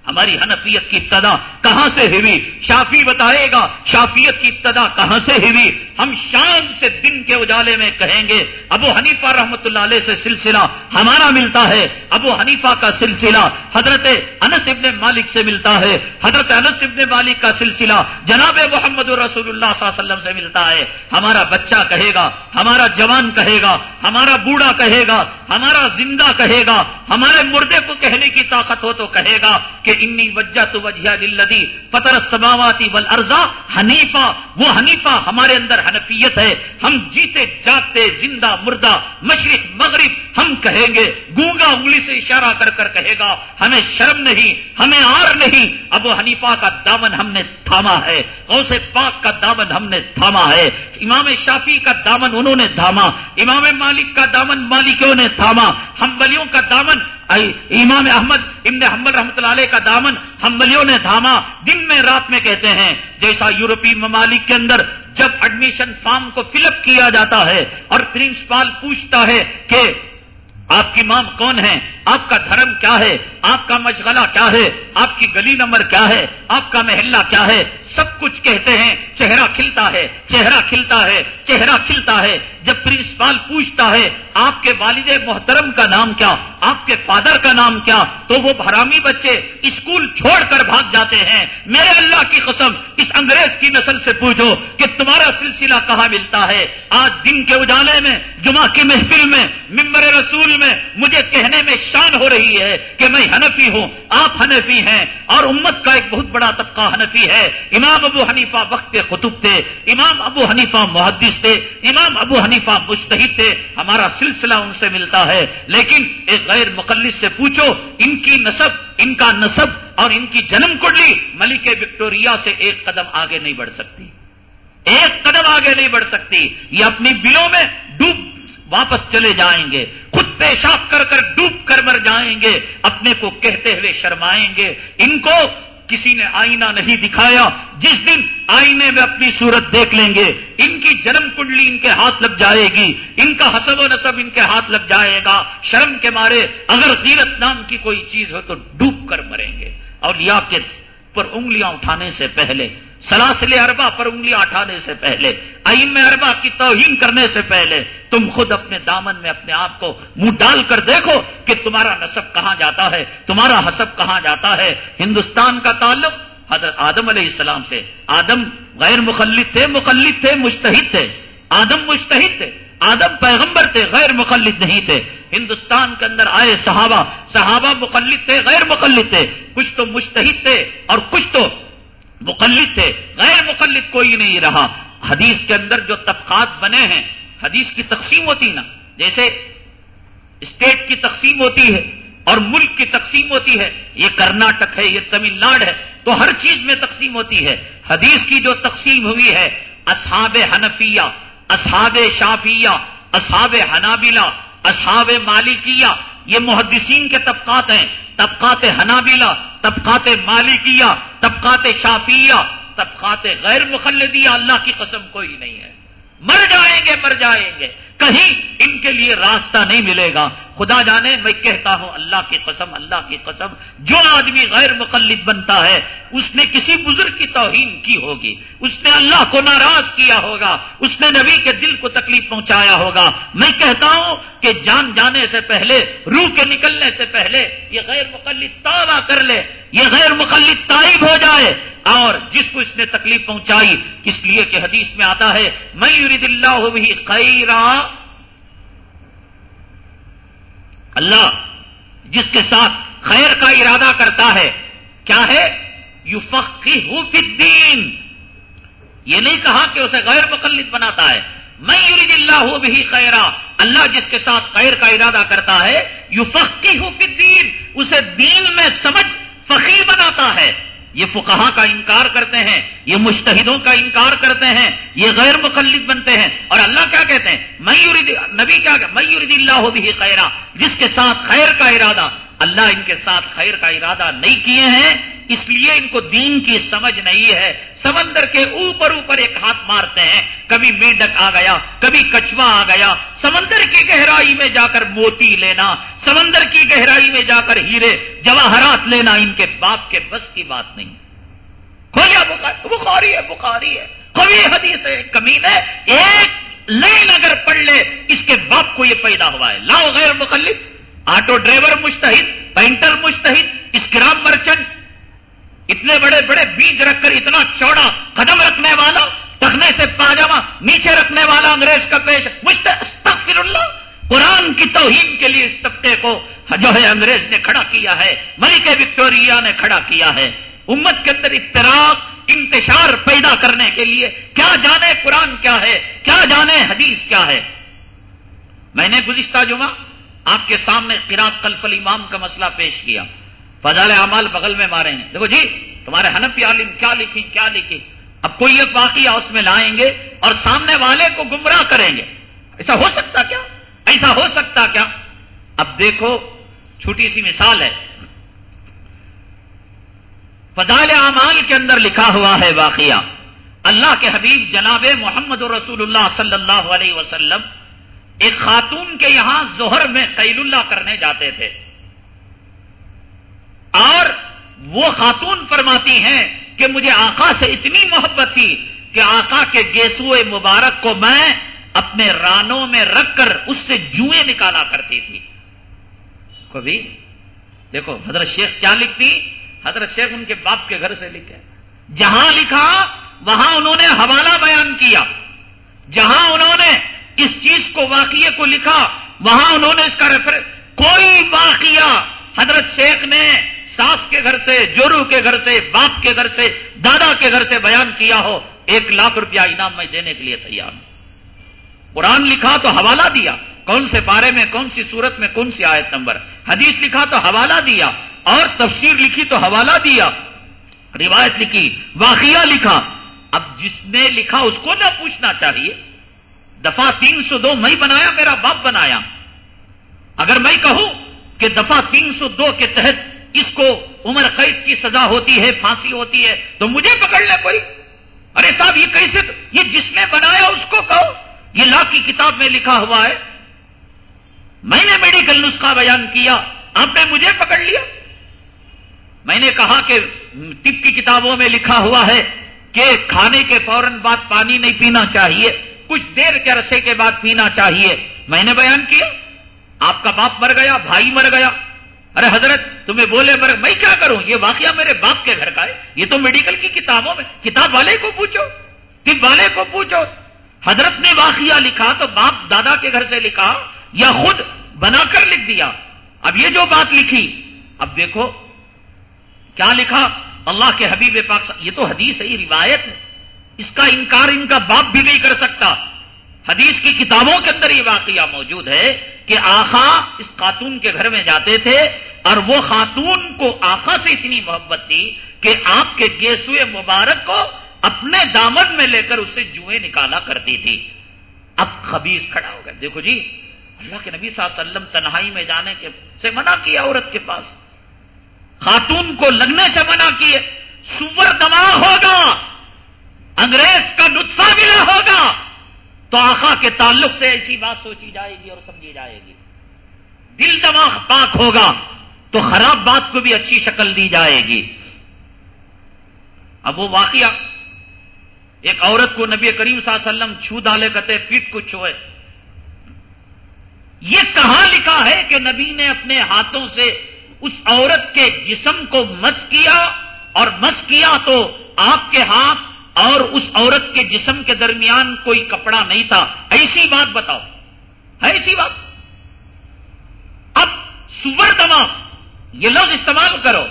ہماری حنفیت کی ابتدا کہاں سے ہوئی؟ شافی بتائے گا، شافیت کی ابتدا کہاں سے ہوئی؟ ہم شام سے دن کے اجالے میں کہیں گے، ابو حنیفہ رحمت اللہ علیہ سے سلسلہ ہمارا ملتا ہے، ابو حنیفہ کا سلسلہ حضرت انس ابن مالک سے ملتا ہے، حضرت انس ابن مالک کا سلسلہ جناب محمد رسول اللہ صلی اللہ علیہ وسلم سے ملتا ہے۔ ہمارا بچہ کہے گا، ہمارا جوان کہے گا، ہمارا بوڑھا کہے گا، ہمارا زندہ کہے گا، ہمارے مردے کو کہنے کی طاقت ہو تو کہے گا کہ انی وجہ تو وجہ دلدی فطر سماواتی ول حنیفہ وہ حنیفہ ہمارے اندر حنفیت ہے۔ ہم جیتے جاتے زندہ مردہ مشرق مغرب ہم کہیں گے، گونگا انگلی سے اشارہ کر کر کہے گا، ہمیں شرم نہیں، ہمیں آر نہیں۔ ابو حنیفہ کا دامن ہم نے تھاما ہے، غوث پاک کا دامن ہم نے تھاما ہے۔ امام شافی کا دامن انہوں نے تھاما، امام مالک کا دامن مالکوں نے تھاما۔ ہم بلیوں کا دامن امام احمد ابن حمل رحمۃ اللہ علیہ کا دامن حملیوں نے تھاما دن میں رات میں کہتے ہیں، جیسا یورپی ممالک کے اندر جب ایڈمیشن فارم کو فل اپ کیا جاتا ہے اور پرنسپال پوچھتا ہے کہ آپ کی مام کون ہے؟ آپ کا دھرم کیا ہے؟ آپ کا مشغلہ کیا ہے؟ آپ کی گلی نمبر کیا ہے؟ آپ کا محلہ کیا ہے؟ سب کچھ کہتے ہیں، چہرہ کھلتا ہے، چہرہ کھلتا ہے، چہرہ کھلتا ہے۔ جب پرنسپال پوچھتا ہے، آپ کے والد محترم کا نام کیا؟ آپ کے فادر کا نام کیا؟ تو وہ بھرامی بچے اسکول چھوڑ کر بھاگ جاتے ہیں۔ میرے اللہ کی قسم، اس انگریز کی نسل سے پوچھو کہ تمہارا سلسلہ کہاں ملتا ہے؟ آج دن کے اجالے میں، جمعہ کی محفل میں ممبر رسول میں مجھے کہنے میں شان ہو رہی ہے کہ میں حنفی ہوں، آپ حنفی ہیں اور امت کا ایک بہت بڑا طبقہ حنفی ہے۔ امام ابو حنیفہ وقت خطب تھے، امام ابو حنیفہ محدث تھے، امام ابو حنیفہ مستحد تھے، ہمارا سلسلہ ان سے ملتا ہے۔ لیکن ایک غیر مقلص سے پوچھو، ان کی نصب ان کا نصب اور ان کی جنم کنڈلی ملک وکٹوریا سے ایک قدم آگے نہیں بڑھ سکتی۔ ایک قدم آگے نہیں بڑھ سکتی۔ یہ اپنی بلوں میں ڈوب واپس چلے جائیں گے، خود پیشاب کر کر ڈوب کر مر جائیں گے، اپنے کو کہتے ہوئے شرمائیں گے۔ ان کو کسی نے آئینہ نہیں دکھایا، جس دن آئینے میں اپنی صورت دیکھ لیں گے۔ ان کی جنم کنڈلی ان کے ہاتھ لگ جائے گی، ان کا حسب و نصب ان کے ہاتھ لگ جائے گا۔ شرم کے مارے اگر غیرت نام کی کوئی چیز ہو تو ڈوب کر مریں گے۔ اور یا کے پر انگلیاں اٹھانے سے پہلے سلاسل اربا پر انگلیاں اٹھانے سے پہلے ائم اربا کی توہین کرنے سے پہلے، تم خود اپنے دامن میں اپنے آپ کو منہ ڈال کر دیکھو کہ تمہارا نصب کہاں جاتا ہے، تمہارا حسب کہاں جاتا ہے۔ ہندوستان کا تعلق حضرت آدم علیہ السلام سے۔ آدم غیر مخلد تھے مقلد تھے مشتحد تھے۔ آدم مشتحد تھے، آدم پیغمبر تھے، غیر مقلد نہیں تھے۔ ہندوستان کے اندر آئے صحابہ صحابہ مقلد تھے، غیر مقلد تھے۔ کچھ تو مشتحد تھے اور کچھ تو مقلد تھے۔ غیر مقلد کوئی نہیں رہا۔ حدیث کے اندر جو طبقات بنے ہیں، حدیث کی تقسیم ہوتی نا۔ جیسے اسٹیٹ کی تقسیم ہوتی ہے اور ملک کی تقسیم ہوتی ہے۔ یہ کرناٹک ہے، یہ تمل ناڈ ہے۔ تو ہر چیز میں تقسیم ہوتی ہے۔ حدیث کی جو تقسیم ہوئی ہے، اصحاب حنفیہ، اصحاب شافیہ، اصحاب حنابلہ، اصحاب مالکیہ، یہ محدثین کے طبقات ہیں۔ طبقات حنابلہ، طبقات مالکیہ، طبقات شافیہ، طبقات غیر مخلدیہ، اللہ کی قسم کوئی نہیں ہے۔ مر جائیں گے، مر جائیں گے۔ کہیں ان کے لیے راستہ نہیں ملے گا۔ خدا جانے میں کہتا ہوں، اللہ کی قسم، اللہ کی قسم، جو آدمی غیر مقلد بنتا ہے، اس نے کسی بزرگ کی توہین کی ہوگی۔ اس نے اللہ کو ناراض کیا ہوگا۔ اس نے نبی کے دل کو تکلیف پہنچایا ہوگا۔ میں کہتا ہوں کہ جان جانے سے پہلے، روح کے نکلنے سے پہلے، یہ غیر مقلد تابہ کر لے۔ یہ غیر مقلد تائب ہو جائے۔ اور جس کو اس نے تکلیف پہنچائی کس لیے کہ حدیث میں آتا ہے میں یرید اللہ بھی خیرہ اللہ جس کے ساتھ خیر کا ارادہ کرتا ہے، کیا ہے؟ یو فقی الدین۔ یہ نہیں کہا کہ اسے غیر مقلد بناتا ہے۔ میں یورید اللہ بھی خیرا، اللہ جس کے ساتھ خیر کا ارادہ کرتا ہے یو فقی الدین۔ اسے دین میں سمجھ فقی بناتا ہے۔ یہ فقہا کا انکار کرتے ہیں، یہ مشتحدوں کا انکار کرتے ہیں، یہ غیر مقلد بنتے ہیں۔ اور اللہ کیا کہتے ہیں؟ میور نبی کیا میور اللہ بھی خیرہ جس کے ساتھ خیر کا ارادہ، اللہ ان کے ساتھ خیر کا ارادہ نہیں کیے ہیں، اس لیے ان کو دین کی سمجھ نہیں ہے۔ سمندر کے اوپر اوپر ایک ہاتھ مارتے ہیں۔ کبھی میڈک آ گیا، کبھی کچوا آ گیا۔ سمندر کی گہرائی میں جا کر موتی لینا، سمندر کی گہرائی میں جا کر ہیرے، جواہرات لینا، ان کے باپ کے بس کی بات نہیں۔ کھولیا بخاری ہے بخاری ہے۔ کبھی حدیث ہے کمین ہے۔ ایک لائن اگر پڑھ لے، اس کے باپ کو یہ پیدا ہوا ہے۔ لاؤ غیر مخلف آٹو ڈرائیور مشتحد پینٹر مشتحد اسکرام مرچنٹ اتنے بڑے بڑے بیج رکھ کر اتنا چوڑا قدم رکھنے والا ٹکنے سے پاجامہ نیچے رکھنے والا انگریز کا پیش مستفر اللہ، قرآن کی توہین کے لیے اس طبقے کو جو ہے انگریز نے کھڑا کیا ہے، ملک وکٹوریا نے کھڑا کیا ہے۔ امت کے اندر اختراق انتشار پیدا کرنے کے لیے کیا جانے قرآن کیا ہے، کیا جانے حدیث کیا ہے۔ میں نے گزشتہ جمعہ آپ کے سامنے قرآن کلفل امام کا مسئلہ پیش کیا۔ فضال اعمال بغل میں مارے ہیں۔ دیکھو جی تمہارے حنفی عالم کیا لکھی کیا لکھی؟ اب کوئی ایک واقعہ اس میں لائیں گے اور سامنے والے کو گمراہ کریں گے۔ ایسا ہو سکتا کیا؟ ایسا ہو سکتا کیا؟ اب دیکھو، چھوٹی سی مثال ہے۔ فضال اعمال کے اندر لکھا ہوا ہے واقعہ۔ اللہ کے حبیب جناب محمد رسول اللہ صلی اللہ علیہ وسلم ایک خاتون کے یہاں زہر میں قیل اللہ کرنے جاتے تھے۔ اور وہ خاتون فرماتی ہیں کہ مجھے آقا سے اتنی محبت تھی کہ آقا کے گیسوئے مبارک کو میں اپنے رانوں میں رکھ کر اس سے جوئیں نکالا کرتی تھی۔ کبھی؟ دیکھو، حضرت شیخ کیا لکھتی؟ حضرت شیخ ان کے باپ کے گھر سے لکھے۔ جہاں لکھا، وہاں انہوں نے حوالہ بیان کیا۔ جہاں انہوں نے اس چیز کو، واقعے کو لکھا، وہاں انہوں نے اس کا ریفر کوئی واقعہ حضرت شیخ نے ساس کے گھر سے، جورو کے گھر سے، باپ کے گھر سے، دادا کے گھر سے بیان کیا ہو، ایک لاکھ روپیہ انعام میں دینے کے لیے تیار ہوں۔ قرآن لکھا تو حوالہ دیا۔ کون سے بارے میں، کون سی صورت میں، کون سی آیت نمبر؟ حدیث لکھا تو حوالہ دیا۔ اور تفسیر لکھی تو حوالہ دیا۔ روایت لکھی، واقعہ لکھا۔ اب جس نے لکھا اس کو نہ پوچھنا چاہیے۔ دفعہ تین سو دو میں بنایا، میرا باپ بنایا۔ اگر میں کہوں کہ دفعہ تین سو دو کے تحت اس کو عمر قید کی سزا ہوتی ہے، پھانسی ہوتی ہے، تو مجھے پکڑ لے کوئی۔ ارے صاحب، یہ کیسے یہ جس نے بنایا اس کو کہو۔ یہ لا کی کتاب میں لکھا ہوا ہے۔ میں نے میڈیکل نسخہ بیان کیا، آپ نے مجھے پکڑ لیا۔ میں نے کہا کہ ٹپ کی کتابوں میں لکھا ہوا ہے کہ کھانے کے فوراً بعد پانی نہیں پینا چاہیے، کچھ دیر کے عرصے کے بعد پینا چاہیے۔ میں نے بیان کیا، آپ کا باپ مر گیا، بھائی مر گیا۔ ارے حضرت، تمہیں بولے مر میں کیا کروں؟ یہ واقعہ میرے باپ کے گھر کا ہے۔ یہ تو میڈیکل کی کتابوں میں، کتاب والے کو پوچھو طب والے کو پوچھو؟ حضرت نے واقعہ لکھا تو باپ دادا کے گھر سے لکھا یا خود بنا کر لکھ دیا۔ اب یہ جو بات لکھی، اب دیکھو، کیا لکھا؟ اللہ کے حبیب پاک یہ تو حدیث ہے، یہ روایت ہے۔ اس کا انکار ان کا باپ بھی نہیں کر سکتا۔ حدیث کی کتابوں کے اندر یہ واقعہ موجود ہے کہ آخا اس خاتون کے گھر میں جاتے تھے اور وہ خاتون کو آخا سے اتنی محبت تھی کہ آپ کے گیسوئے مبارک کو اپنے دامن میں لے کر اسے جوئیں نکالا کرتی تھی۔ اب خبیص کھڑا ہو گیا دیکھو جی اللہ کے نبی صلی اللہ علیہ وسلم تنہائی میں جانے کے سے منع کیا عورت کے پاس۔ خاتون کو لگنے سے منع کیے۔ سور دماغ ہوگا۔ انگریز کا نطفہ ملا ہوگا۔ تو آخا کے تعلق سے ایسی بات سوچی جائے گی اور سمجھی جائے گی۔ دل دماغ پاک ہوگا۔ تو خراب بات کو بھی اچھی شکل دی جائے گی۔ اب وہ واقعہ، ایک عورت کو نبی کریم صلی اللہ علیہ وسلم چھو ڈالے کہتے پیٹ کو چھوئے۔ یہ کہاں لکھا ہے کہ نبی نے اپنے ہاتھوں سے اس عورت کے جسم کو مس کیا اور مس کیا تو آپ کے ہاتھ اور اس عورت کے جسم کے درمیان کوئی کپڑا نہیں تھا۔ ایسی بات بتاؤ۔ ایسی بات۔ اب سور دماغ یہ لفظ استعمال کرو۔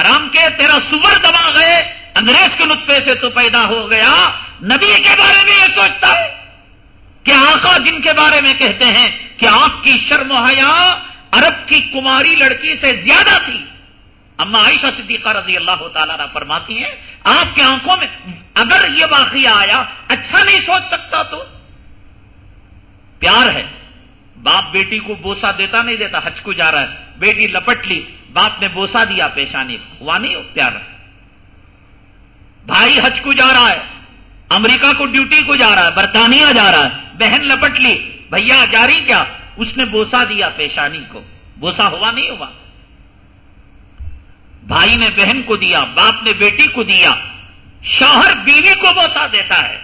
حرام کے تیرا سور دماغ ہے انگریز کے نطفے سے تو پیدا ہو گیا۔ نبی کے بارے میں یہ سوچتا ہے۔ کہ آقا جن کے بارے میں کہتے ہیں کہ آپ کی شرم و حیا عرب کی کماری لڑکی سے زیادہ تھی۔ اما عائشہ صدیقہ رضی اللہ تعالیٰ فرماتی ہیں، آپ کے آنکھوں میں اگر یہ واقعہ آیا اچھا نہیں سوچ سکتا تو؟ پیار ہے۔ باپ بیٹی کو بوسا دیتا نہیں دیتا، حج کو جا رہا ہے۔ بیٹی لپٹ لی، باپ نے بوسا دیا پیشانی۔ ہوا نہیں ہو، پیار۔ بھائی حج کو جا رہا ہے، امریکہ کو ڈیوٹی کو جا رہا ہے، برطانیہ جا رہا ہے۔ بہن لپٹ لی، بھیا جاری کیا؟ اس نے بوسا دیا پیشانی کو۔ بوسا ہوا نہیں ہوا۔ بھائی نے بہن کو دیا، باپ نے بیٹی کو دیا۔ شوہر بیوی کو بوسا دیتا ہے۔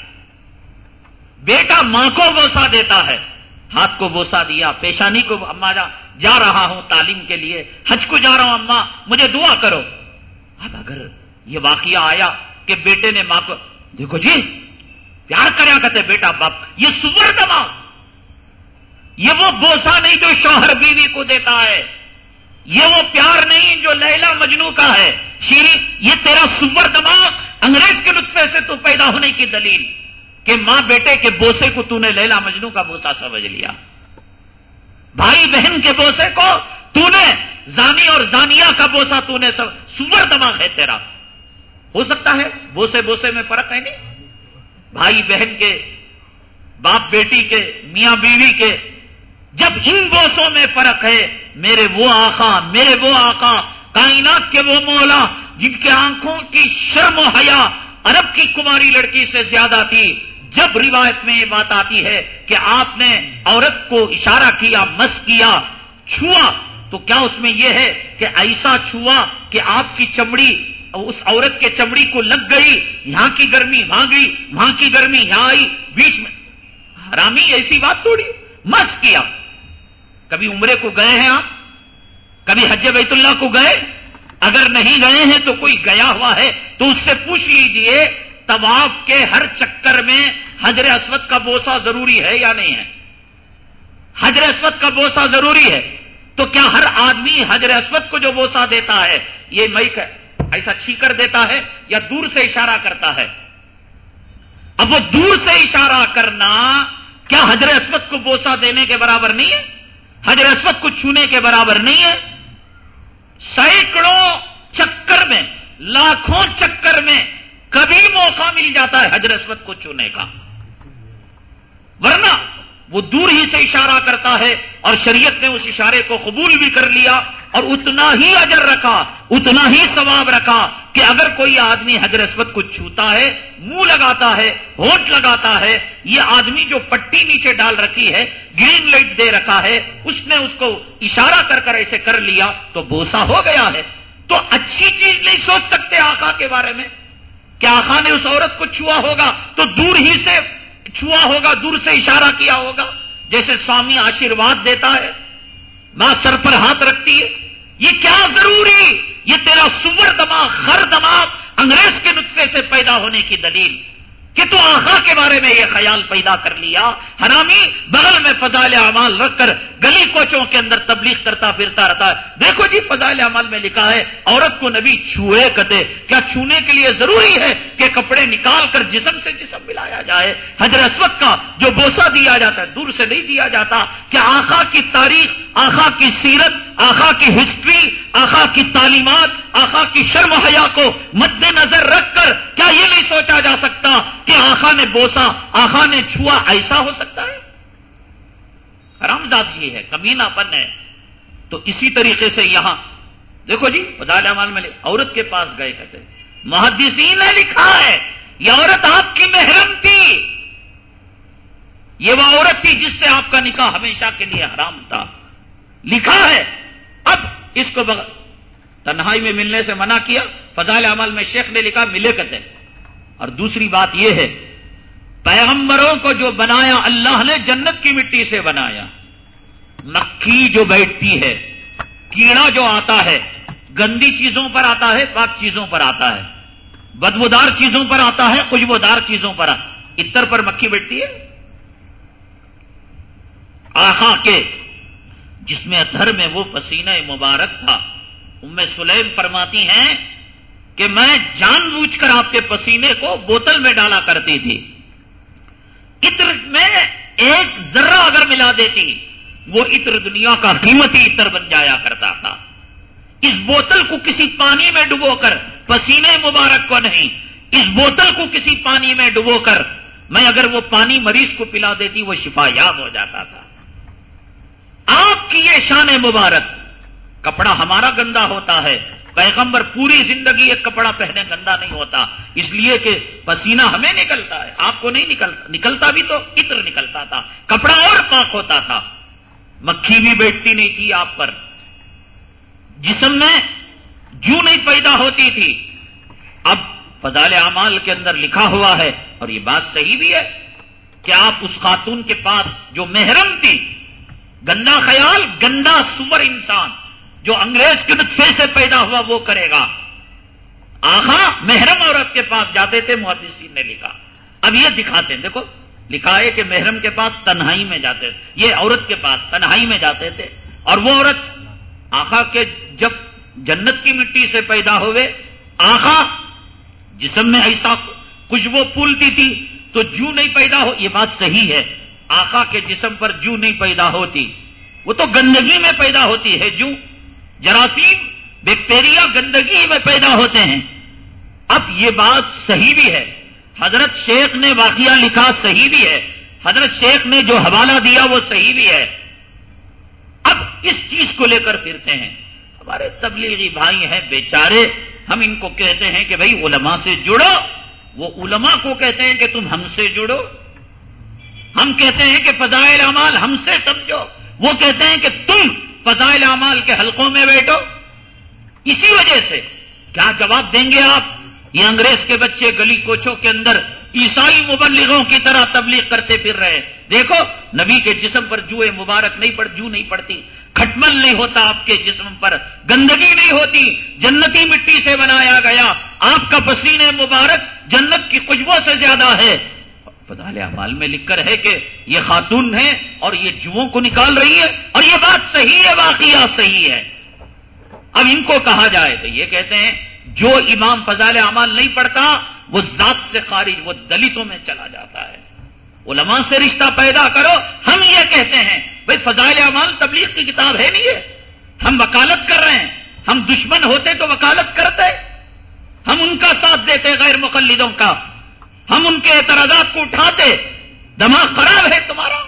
بیٹا ماں کو بوسا دیتا ہے۔ ہاتھ کو بوسا دیا، پیشانی کو اما جا جا رہا ہوں تعلیم کے لیے۔ حج کو جا رہا ہوں اما مجھے دعا کرو۔ اب اگر یہ واقعہ آیا کہ بیٹے نے ماں کو، دیکھو جی پیار کریا کرتے بیٹا باپ، یہ سور دماغ یہ وہ بوسا نہیں جو شوہر بیوی کو دیتا ہے۔ یہ وہ پیار نہیں جو لیلا مجنو کا ہے۔ شیری یہ تیرا سور دماغ انگریز کے نطفے سے تو پیدا ہونے کی دلیل۔ کہ ماں بیٹے کے بوسے کو تو نے لیلا مجنو کا بوسا سمجھ لیا۔ بھائی بہن کے بوسے کو تو نے زانی اور زانیہ کا بوسا تو نے سور دماغ ہے تیرا۔ ہو سکتا ہے بوسے بوسے میں فرق ہے نہیں؟ بھائی بہن کے، باپ بیٹی کے، میاں بیوی کے، جب ان بوسوں میں فرق ہے، میرے وہ آقا، میرے وہ آقا، کائنات کے وہ مولا جن کے آنکھوں کی شرم و حیا عرب کی کماری لڑکی سے زیادہ تھی جب روایت میں یہ بات آتی ہے کہ آپ نے عورت کو اشارہ کیا، مس کیا، چھوا، تو کیا اس میں یہ ہے کہ ایسا چھوا کہ آپ کی چمڑی، اس عورت کے چمڑی کو لگ گئی، یہاں کی گرمی وہاں گئی، وہاں کی گرمی یہاں آئی، بیچ میں حرامی، ایسی بات توڑی مس کیا۔ کبھی عمرے کو گئے ہیں آپ؟ کبھی حج بیت اللہ کو گئے؟ اگر نہیں گئے ہیں تو کوئی گیا ہوا ہے تو اس سے پوچھ لیجیے طواف کے ہر چکر میں حجر اسود کا بوسا ضروری ہے یا نہیں ہے؟ حجر اسود کا بوسا ضروری ہے تو کیا ہر آدمی حجر اسود کو جو بوسا دیتا ہے، یہ مئی ایسا چھیکر دیتا ہے یا دور سے اشارہ کرتا ہے؟ اب وہ دور سے اشارہ کرنا کیا حجر اسود کو بوسا دینے کے برابر نہیں ہے؟ حجر اسود کو چھونے کے برابر نہیں ہے؟ سینکڑوں چکر میں، لاکھوں چکر میں کبھی موقع مل جاتا ہے حجر اسود کو چھونے کا۔ ورنہ وہ دور ہی سے اشارہ کرتا ہے اور شریعت نے اس اشارے کو قبول بھی کر لیا اور اتنا ہی اجر رکھا، اتنا ہی ثواب رکھا کہ اگر کوئی آدمی حجر اسود کو چھوتا ہے، منہ لگاتا ہے ہوٹ لگاتا ہے، یہ آدمی جو پٹی نیچے ڈال رکھی ہے، گرین لائٹ دے رکھا ہے، اس نے اس کو اشارہ کر کر ایسے کر لیا تو بوسا ہو گیا ہے۔ تو اچھی چیز نہیں سوچ سکتے آقا کے بارے میں۔ کیا آخا نے اس عورت کو چھوا ہوگا تو دور ہی سے چھوا ہوگا، دور سے اشارہ کیا ہوگا۔ جیسے سوامی آشیرواد دیتا ہے، ماں سر پر ہاتھ رکھتی ہے۔ یہ کیا ضروری؟ یہ تیرا سور دماغ، خر دماغ انگریز کے نطفے سے پیدا ہونے کی دلیل۔ کہ تو آخا کے بارے میں یہ خیال پیدا کر لیا۔ حرامی، بغل میں فضائل اعمال رکھ کر گلی کوچوں کے اندر تبلیغ کرتا پھرتا رہتا ہے۔ دیکھو جی فضائل اعمال میں لکھا ہے، عورت کو نبی چھوئے کہتے، کیا چھونے کے لیے ضروری ہے کہ کپڑے نکال کر جسم سے جسم ملایا جائے؟ حضر اسود کا جو بوسا دیا جاتا ہے، دور سے نہیں دیا جاتا۔ کیا آخا کی تاریخ آخا کی سیرت آخا کی ہسٹری آخا کی تعلیمات آخا کی شرم حیا کو مد نظر رکھ کر کیا یہ نہیں سوچا جا سکتا کہ آخا نے بوسا آخا نے چھوا، ایسا ہو سکتا ہے؟ رمزاد یہ ہے کمینہ پن ہے۔ تو اسی طریقے سے یہاں، دیکھو جی بدال امان میں عورت کے پاس گئے، کہتے محدثین نے لکھا ہے، یہ عورت آپ کی محرم تھی۔ یہ وہ عورت تھی جس سے آپ کا نکاح ہمیشہ کے لیے حرام تھا۔ لکھا ہے۔ اب اس کو بغ... تنہائی میں ملنے سے منع کیا۔ فضائل عمل میں شیخ نے لکھا، ملے کہتے اور دوسری بات یہ ہے، پیغمبروں کو جو بنایا، اللہ نے جنت کی مٹی سے بنایا۔ مکھی جو بیٹھتی ہے، کیڑا جو آتا ہے، گندی چیزوں پر آتا ہے، پاک چیزوں پر آتا ہے۔ بدبودار چیزوں پر آتا ہے، خوشبودار چیزوں پر۔ اتر پر مکھی بیٹھتی ہے۔ آخا کے، جس میں ادھر میں وہ پسینہ مبارک تھا، ام سلیم فرماتی ہیں کہ میں جان بوجھ کر آپ کے پسینے کو بوتل میں ڈالا کرتی تھی۔ عطر میں ایک ذرہ اگر ملا دیتی، وہ عطر دنیا کا قیمتی عطر بن جایا کرتا تھا۔ اس بوتل کو کسی پانی میں ڈبو کر، پسینے مبارک کو نہیں، اس بوتل کو کسی پانی میں ڈبو کر، میں اگر وہ پانی مریض کو پلا دیتی، وہ شفا یاب ہو جاتا تھا۔ آپ کی یہ شان مبارک، کپڑا ہمارا گندا ہوتا ہے پیغمبر پوری زندگی ایک کپڑا پہنے گندا نہیں ہوتا۔ اس لیے کہ پسینہ ہمیں نکلتا ہے۔ آپ کو نہیں نکلتا نکلتا بھی تو عطر نکلتا تھا۔ کپڑا اور پاک ہوتا تھا۔ مکھی بھی بیٹھتی نہیں تھی آپ پر۔ جسم میں جو نہیں پیدا ہوتی تھی۔ اب فضال اعمال کے اندر لکھا ہوا ہے، اور یہ بات صحیح بھی ہے کہ آپ اس خاتون کے پاس جو محرم تھی، گندا خیال، گندا سور انسان جو انگریز کے نطفے سے پیدا ہوا وہ کرے گا۔ آخا، محرم عورت کے پاس جاتے تھے، محدثین نے لکھا۔ اب یہ دکھاتے ہیں۔ دیکھو، لکھا ہے کہ محرم کے پاس تنہائی میں جاتے تھے۔ یہ عورت کے پاس تنہائی میں جاتے تھے۔ اور وہ عورت، آخا کے جب جنت کی مٹی سے پیدا ہوئے، آخا، جسم میں ایسا خوشبو پھولتی تھی، تو جو نہیں پیدا ہو، یہ بات صحیح ہے۔ آخا کے جسم پر جو نہیں پیدا ہوتی، وہ تو گندگی میں پیدا ہوتی ہے۔ جو جراثیم بیکٹیریا گندگی میں پیدا ہوتے ہیں۔ اب یہ بات صحیح بھی ہے۔ حضرت شیخ نے واقعہ لکھا صحیح بھی ہے۔ حضرت شیخ نے جو حوالہ دیا وہ صحیح بھی ہے۔ اب اس چیز کو لے کر پھرتے ہیں۔ ہمارے تبلیغی بھائی ہیں، بیچارے۔ ہم ان کو کہتے ہیں کہ بھائی علماء سے جڑو۔ وہ علماء کو کہتے ہیں کہ تم ہم سے جڑو۔ ہم کہتے ہیں کہ فضائل اعمال ہم سے سمجھو۔ وہ کہتے ہیں کہ تم فضائل اعمال کے حلقوں میں بیٹھو۔ اسی وجہ سے کیا جواب دیں گے آپ؟ یہ انگریز کے بچے گلی کوچوں کے اندر عیسائی مبلغوں کی طرح تبلیغ کرتے پھر رہے دیکھو، نبی کے جسم پر جوئے مبارک نہیں پڑ، جو نہیں پڑتی۔ کھٹمل نہیں ہوتا آپ کے جسم پر، گندگی نہیں ہوتی۔ جنتی مٹی سے بنایا گیا۔ آپ کا پسینے مبارک جنت کی خوشبو سے زیادہ ہے۔ فضال اعمال میں لکھ کر ہے کہ یہ خاتون ہے اور یہ جوؤں کو نکال رہی ہے اور یہ بات صحیح ہے، واقعہ صحیح ہے۔ اب ان کو کہا جائے تو یہ کہتے ہیں، جو امام فضال اعمال نہیں پڑھتا، وہ ذات سے خارج، وہ دلتوں میں چلا جاتا ہے۔ علماء سے رشتہ پیدا کرو، ہم یہ کہتے ہیں، بھائی فضائل اعمال تبلیغ کی کتاب ہے نہیں ہے۔ ہم وکالت کر رہے ہیں۔ ہم دشمن ہوتے تو وکالت کرتے۔ ہم ان کا ساتھ دیتے غیر مقلدوں کا۔ ہم ان کے اعتراضات کو اٹھاتے، دماغ خراب ہے تمہارا۔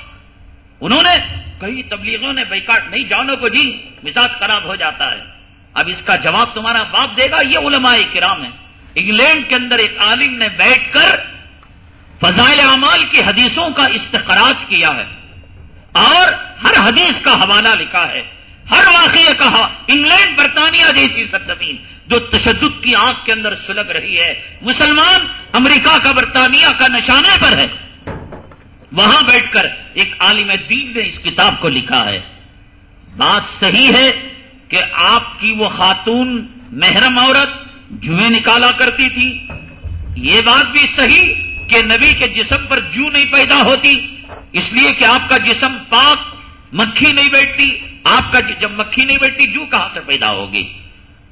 انہوں نے کئی تبلیغوں نے بیکاٹ نہیں، جانو کو جی مزاج خراب ہو جاتا ہے۔ اب اس کا جواب تمہارا باپ دے گا، یہ علماء کرام ہے انگلینڈ کے اندر ایک عالم نے بیٹھ کر فضائل اعمال کی حدیثوں کا استخراج کیا ہے اور ہر حدیث کا حوالہ لکھا ہے۔ ہر واقعہ کہا، انگلینڈ، برطانیہ جیسی سرزمین جو تشدد کی آنکھ کے اندر سلگ رہی ہے، مسلمان امریکہ کا، برطانیہ کا نشانے پر ہے۔ وہاں بیٹھ کر ایک عالم دین نے اس کتاب کو لکھا ہے۔ بات صحیح ہے کہ آپ کی وہ خاتون محرم عورت جوئیں نکالا کرتی تھی۔ یہ بات بھی صحیح کہ نبی کے جسم پر جو نہیں پیدا ہوتی، اس لیے کہ آپ کا جسم پاک، مکھی نہیں بیٹھتی۔ آپ کا جب مکھی نہیں بیٹھتی جو کہاں سے پیدا ہوگی؟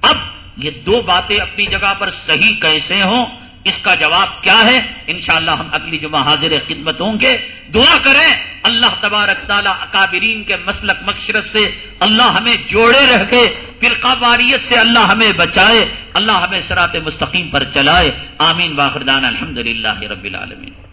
اب یہ دو باتیں اپنی جگہ پر صحیح کیسے ہوں؟ اس کا جواب کیا ہے؟ انشاءاللہ ہم اگلی جمعہ حاضر خدمت ہوں گے۔ دعا کریں، اللہ تبارک تعالیٰ اکابرین کے مسلک مقصرت سے اللہ ہمیں جوڑے رہ کے فرقہ واریت سے اللہ ہمیں بچائے، اللہ ہمیں سرات مستقیم پر چلائے۔ آمین واخردان الحمد للہ رب العالمین۔